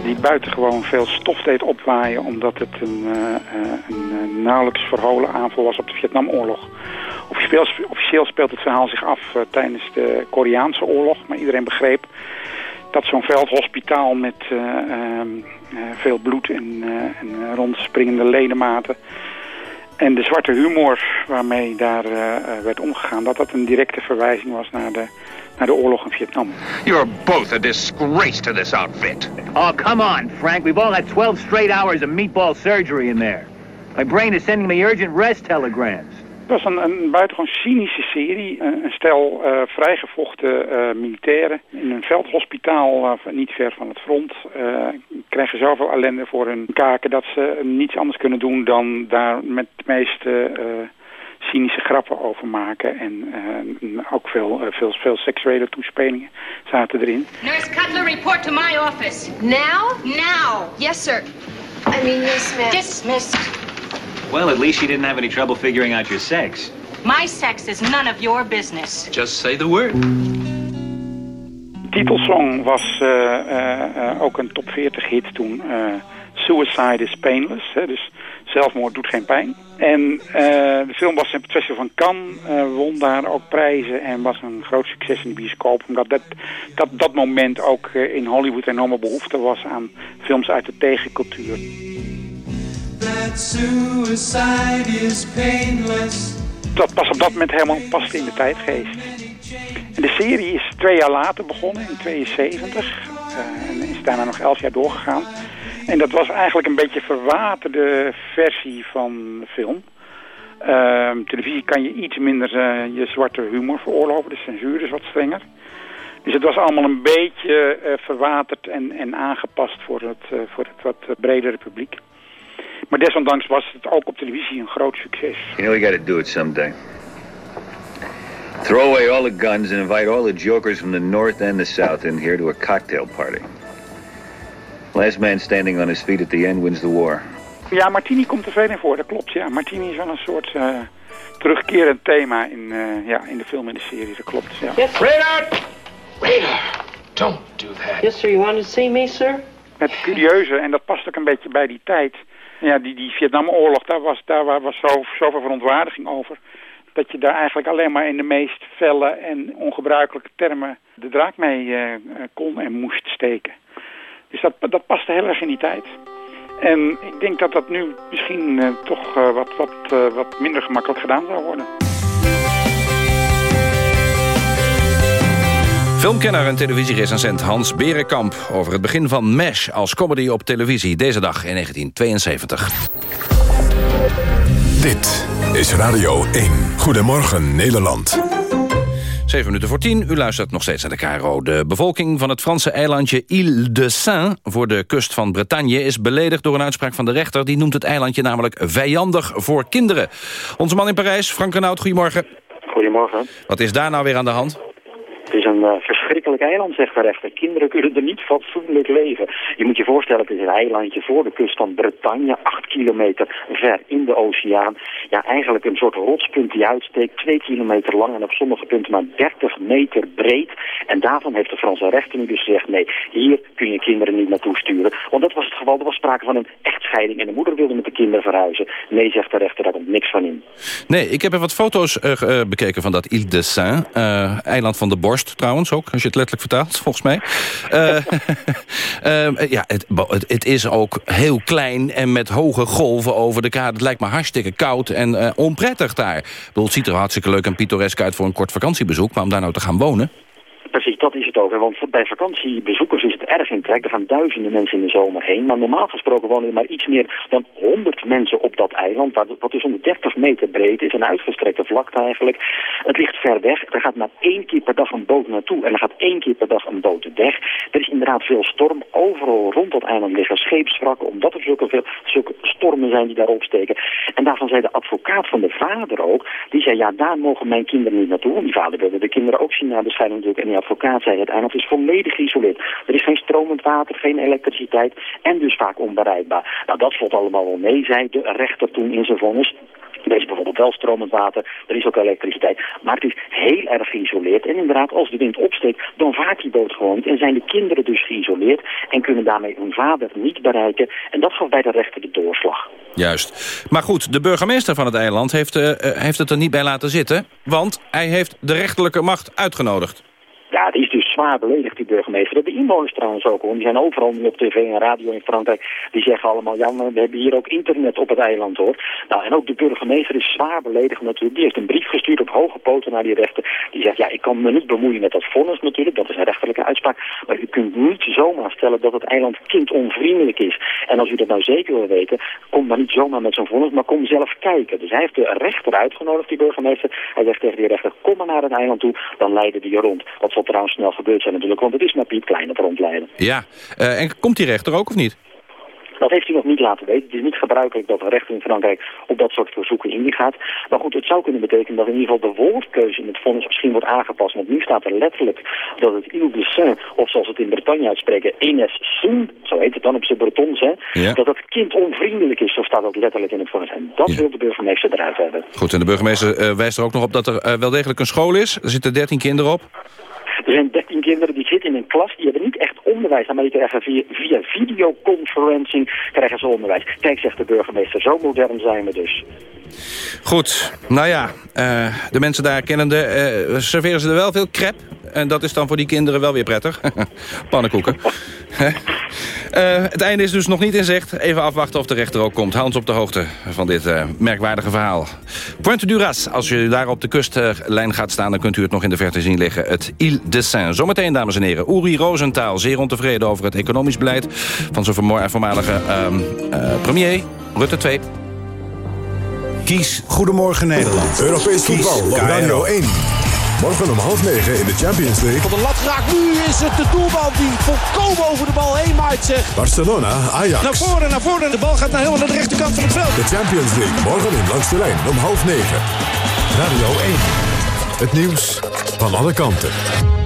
Speaker 31: die buitengewoon veel stof deed opwaaien omdat het een, eh, een nauwelijks verholen aanval was op de Vietnamoorlog. Officieel, officieel speelt het verhaal zich af tijdens de Koreaanse oorlog, maar iedereen begreep dat zo'n veldhospitaal met eh, ehm, eh, veel bloed en, en rondspringende ledematen en de zwarte humor waarmee daar werd omgegaan, dat dat een directe verwijzing was naar de, naar de oorlog in Vietnam.
Speaker 32: You're both a disgrace to this outfit.
Speaker 33: Oh, come on, Frank. We've all had 12 straight hours of meatball surgery in there. My brain is sending me urgent rest telegrams.
Speaker 31: Het was een, een buitengewoon cynische serie. Een, een stel eh, vrijgevochten eh, militairen in een veldhospitaal eh, niet ver van het front. eh, krijgen zoveel ellende voor hun kaken dat ze niets anders kunnen doen dan daar met de meeste eh, cynische grappen over maken. En eh, ook veel, eh, veel, veel seksuele toespelingen zaten erin.
Speaker 34: Nurse Cutler, report to my office. Now? Now. Yes, sir. I mean, dismissed. Dismissed.
Speaker 33: Well, at least you didn't have any trouble figuring out your sex.
Speaker 34: My sex is none of your business.
Speaker 33: Just say the word.
Speaker 31: De titelsong was eh, eh, eh, ook een top 40 hit toen. eh, Suicide is Painless, hè, dus zelfmoord doet geen pijn. En eh, de film was op het festival van Cannes, eh, won daar ook prijzen en was een groot succes in de bioscoop. Omdat dat, dat, dat moment ook eh, in Hollywood enorme behoefte was aan films uit de tegencultuur.
Speaker 19: That suicide is painless.
Speaker 31: Dat was op dat moment helemaal past in de tijdgeest. En de serie is twee jaar later begonnen, in 72. eh, en is daarna nog elf jaar doorgegaan. En dat was eigenlijk een beetje verwaterde versie van de film. Ehm, televisie kan je iets minder eh, je zwarte humor veroorloven. De censuur is wat strenger. Dus het was allemaal een beetje eh, verwaterd en, en aangepast voor het, eh, voor het wat bredere publiek. Maar desondanks was het ook op televisie een groot succes.
Speaker 35: You know, we gotta do it someday. Throw away all the guns and invite all the jokers from the north and the south in here to a cocktail party. Last man standing on his feet at the end wins the war.
Speaker 31: Ja, Martini komt er veel in voor, dat klopt. Ja. Martini is wel een soort eh, terugkerend thema in, eh, ja, in de film en de serie, dat klopt. Ja.
Speaker 34: Radar! Radar! Don't do that. Yes, sir. You wanted to see me, sir?
Speaker 31: Het curieuze, en dat past ook een beetje bij die tijd. Ja, die, die Vietnamoorlog, daar was, daar wa- was zo, zoveel verontwaardiging over. Dat je daar eigenlijk alleen maar in de meest felle en ongebruikelijke termen de draak mee eh, kon en moest steken. Dus dat, dat paste heel erg in die tijd. En ik denk dat dat nu misschien eh, toch eh, wat, wat, eh, wat minder gemakkelijk gedaan zou worden.
Speaker 25: Filmkenner en televisierecensent Hans Berenkamp... over het begin van MASH als comedy op televisie... deze dag in 1972.
Speaker 1: Dit is Radio 1. Goedemorgen Nederland.
Speaker 25: Zeven minuten voor tien. U luistert nog steeds naar de KRO. De bevolking van het Franse eilandje Île de Saint... voor de kust van Bretagne is beledigd door een uitspraak van de rechter. Die noemt het eilandje namelijk vijandig voor kinderen. Onze man in Parijs, Frank Renaud, goedemorgen.
Speaker 36: Goedemorgen.
Speaker 25: Wat is daar nou weer aan de hand?
Speaker 36: Een eh, verschrikkelijk eiland, zegt de rechter. Kinderen kunnen er niet fatsoenlijk leven. Je moet je voorstellen, het is een eilandje voor de kust van Bretagne, acht kilometer ver in de oceaan. Ja, eigenlijk een soort rotspunt die uitsteekt, twee kilometer lang en op sommige punten maar 30 meter breed. En daarvan heeft de Franse rechter nu dus gezegd, nee, hier kun je kinderen niet naartoe sturen. Want dat was het geval, er was sprake van een echtscheiding en de moeder wilde met de kinderen verhuizen. Nee, zegt de rechter, daar komt niks van in.
Speaker 25: Nee, ik heb even wat foto's eh, eh, bekeken van dat Île de Saint. eiland van de borst trouwens ook, als je het letterlijk vertaalt, volgens mij. Eh, eh, ja, het, het, is ook heel klein en met hoge golven over de kade. Het lijkt me hartstikke koud en eh, onprettig daar. Ik het ziet er hartstikke leuk en pittoresk uit voor een kort vakantiebezoek. Maar om daar nou te gaan wonen...
Speaker 36: Precies, dat is het ook. Want bij vakantiebezoekers is erg in trek. Er gaan duizenden mensen in de zomer heen. Maar normaal gesproken wonen er maar iets meer dan 100 mensen op dat eiland. Wat wat dus 130 meter breed is. Een uitgestrekte vlakte eigenlijk. Het ligt ver weg. Er gaat maar één keer per dag een boot naartoe. En er gaat één keer per dag een boot weg. Er is inderdaad veel storm. Overal rond dat eiland liggen scheepswrakken. Omdat er zulke, veel, zulke stormen zijn die daar opsteken. En daarvan zei de advocaat van de vader ook. Die zei, ja, daar mogen mijn kinderen niet naartoe. Want die vader wilde de kinderen ook zien na de scheiding natuurlijk. En die advocaat zei, het eiland is volledig geïsoleerd. Er is geen stromend water, geen elektriciteit. En dus vaak onbereikbaar. Nou, dat valt allemaal wel mee, zei de rechter toen in zijn vonnis. Er is bijvoorbeeld wel stromend water, er is ook elektriciteit. Maar het is heel erg geïsoleerd. En inderdaad, als de wind opsteekt, dan vaart die boot gewoon niet. En zijn de kinderen dus geïsoleerd en kunnen daarmee hun vader niet bereiken. En dat gaf bij de rechter de doorslag.
Speaker 25: Juist. Maar goed, de burgemeester van het eiland heeft, eh, eh, heeft het er niet bij laten zitten... want hij heeft de rechterlijke macht uitgenodigd.
Speaker 36: Ja, die is dus zwaar beledigd, die burgemeester. Dat de inwoners trouwens ook, hoor. Die zijn overal nu op tv en radio in Frankrijk. Die zeggen allemaal, ja, we hebben hier ook internet op het eiland, hoor. Nou, en ook de burgemeester is zwaar beledigd natuurlijk. Die heeft een brief gestuurd op hoge poten naar die rechter. Die zegt, ja, ik kan me niet bemoeien met dat vonnis natuurlijk. Dat is een rechterlijke uitspraak. Maar u kunt niet zomaar stellen dat het eiland kindonvriendelijk is. En als u dat nou zeker wil weten, kom dan niet zomaar met zo'n vonnis, maar kom zelf kijken. Dus hij heeft de rechter uitgenodigd, die burgemeester. Hij zegt tegen die rechter, kom maar naar het eiland toe, dan leiden die je rond. Dat zal trouwens snel gebeurd zijn natuurlijk, want het is maar Piet Klein dat rondleiden.
Speaker 25: Ja, eh, en komt die rechter ook of niet?
Speaker 36: Dat heeft hij nog niet laten weten. Het is niet gebruikelijk dat een rechter in Frankrijk op dat soort verzoeken ingaat. Maar goed, het zou kunnen betekenen dat in ieder geval de woordkeuze in het vonnis misschien wordt aangepast. Want nu staat er letterlijk dat het Ile de Saint, of zoals het in Bretagne uitspreken, Enes Soen, zo heet het dan op zijn Bretons, hè,
Speaker 25: Ja.
Speaker 36: dat het kind onvriendelijk is, zo staat dat letterlijk in het vonnis. En dat wil de burgemeester eruit hebben.
Speaker 25: Goed, en de burgemeester eh, wijst er ook nog op dat er eh, wel degelijk een school is. Er zitten 13 kinderen op.
Speaker 36: Er zijn 13 kinderen die zitten in een klas, die hebben niet onderwijs, die krijgen via, via videoconferencing krijgen ze onderwijs. Kijk, zegt de burgemeester, zo modern zijn we dus.
Speaker 25: Goed, nou ja, eh, de mensen daar kennende eh, serveren ze er wel veel crep. En dat is dan voor die kinderen wel weer prettig. Pannenkoeken. Eh, het einde is dus nog niet in zicht. Even afwachten of de rechter ook komt. Hou ons op de hoogte van dit merkwaardige verhaal. Pointe du Ras, als u daar op de kustlijn gaat staan... dan kunt u het nog in de verte zien liggen. Het Ile de Saint. Zometeen, dames en heren. Uri Rosenthal, zeer ontevreden over het economisch beleid... van zijn voormalige ehm, eh, premier, Rutte 2.
Speaker 1: Kies Goedemorgen Nederland. Europees voetbal op Radio 1. Morgen om half negen in de Champions League.
Speaker 37: Tot de lat raakt. Nu is het de doelbal die volkomen over de bal heen maait zeg.
Speaker 1: Barcelona, Ajax.
Speaker 37: Naar voren, naar voren. De bal gaat naar helemaal naar de rechterkant van het veld.
Speaker 1: De Champions League morgen in Langs de Lijn om half negen. Radio 1. Het nieuws van alle kanten.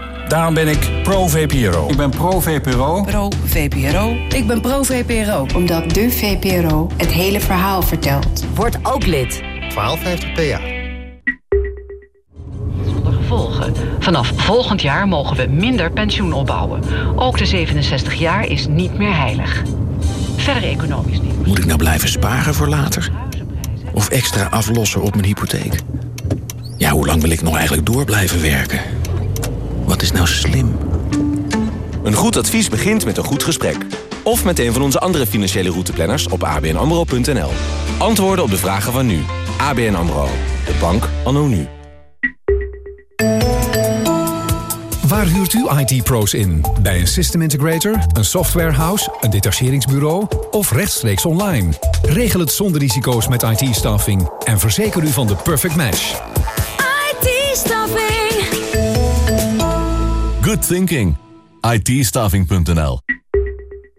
Speaker 38: Daarom ben ik pro-VPRO. Ik ben pro-VPRO.
Speaker 9: Pro-VPRO. Ik ben pro-VPRO. Omdat de VPRO het hele verhaal vertelt.
Speaker 39: Word ook lid.
Speaker 40: 1250 PA.
Speaker 41: Zonder gevolgen. Vanaf volgend jaar mogen we minder pensioen opbouwen. Ook de 67 jaar is niet meer heilig. Verder economisch nieuws.
Speaker 33: Moet ik nou blijven sparen voor later? Of extra aflossen op mijn hypotheek? Ja, hoe lang wil ik nog eigenlijk door blijven werken? Wat is nou slim?
Speaker 42: Een goed advies begint met een goed gesprek. Of met een van onze andere financiële routeplanners op abnamro.nl. Antwoorden op de vragen van nu. ABN AMRO. De bank anno nu.
Speaker 43: Waar huurt u IT-pro's in? Bij een system integrator, een softwarehouse, een detacheringsbureau of rechtstreeks online? Regel het zonder risico's met IT-staffing en verzeker u van de perfect match.
Speaker 19: IT-staffing.
Speaker 44: Good thinking. itstaffing.nl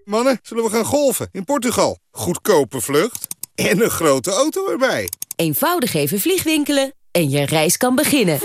Speaker 45: Mannen, zullen we gaan golfen in Portugal? Goedkope vlucht en een grote auto erbij.
Speaker 12: Eenvoudig even vliegwinkelen en je reis kan beginnen.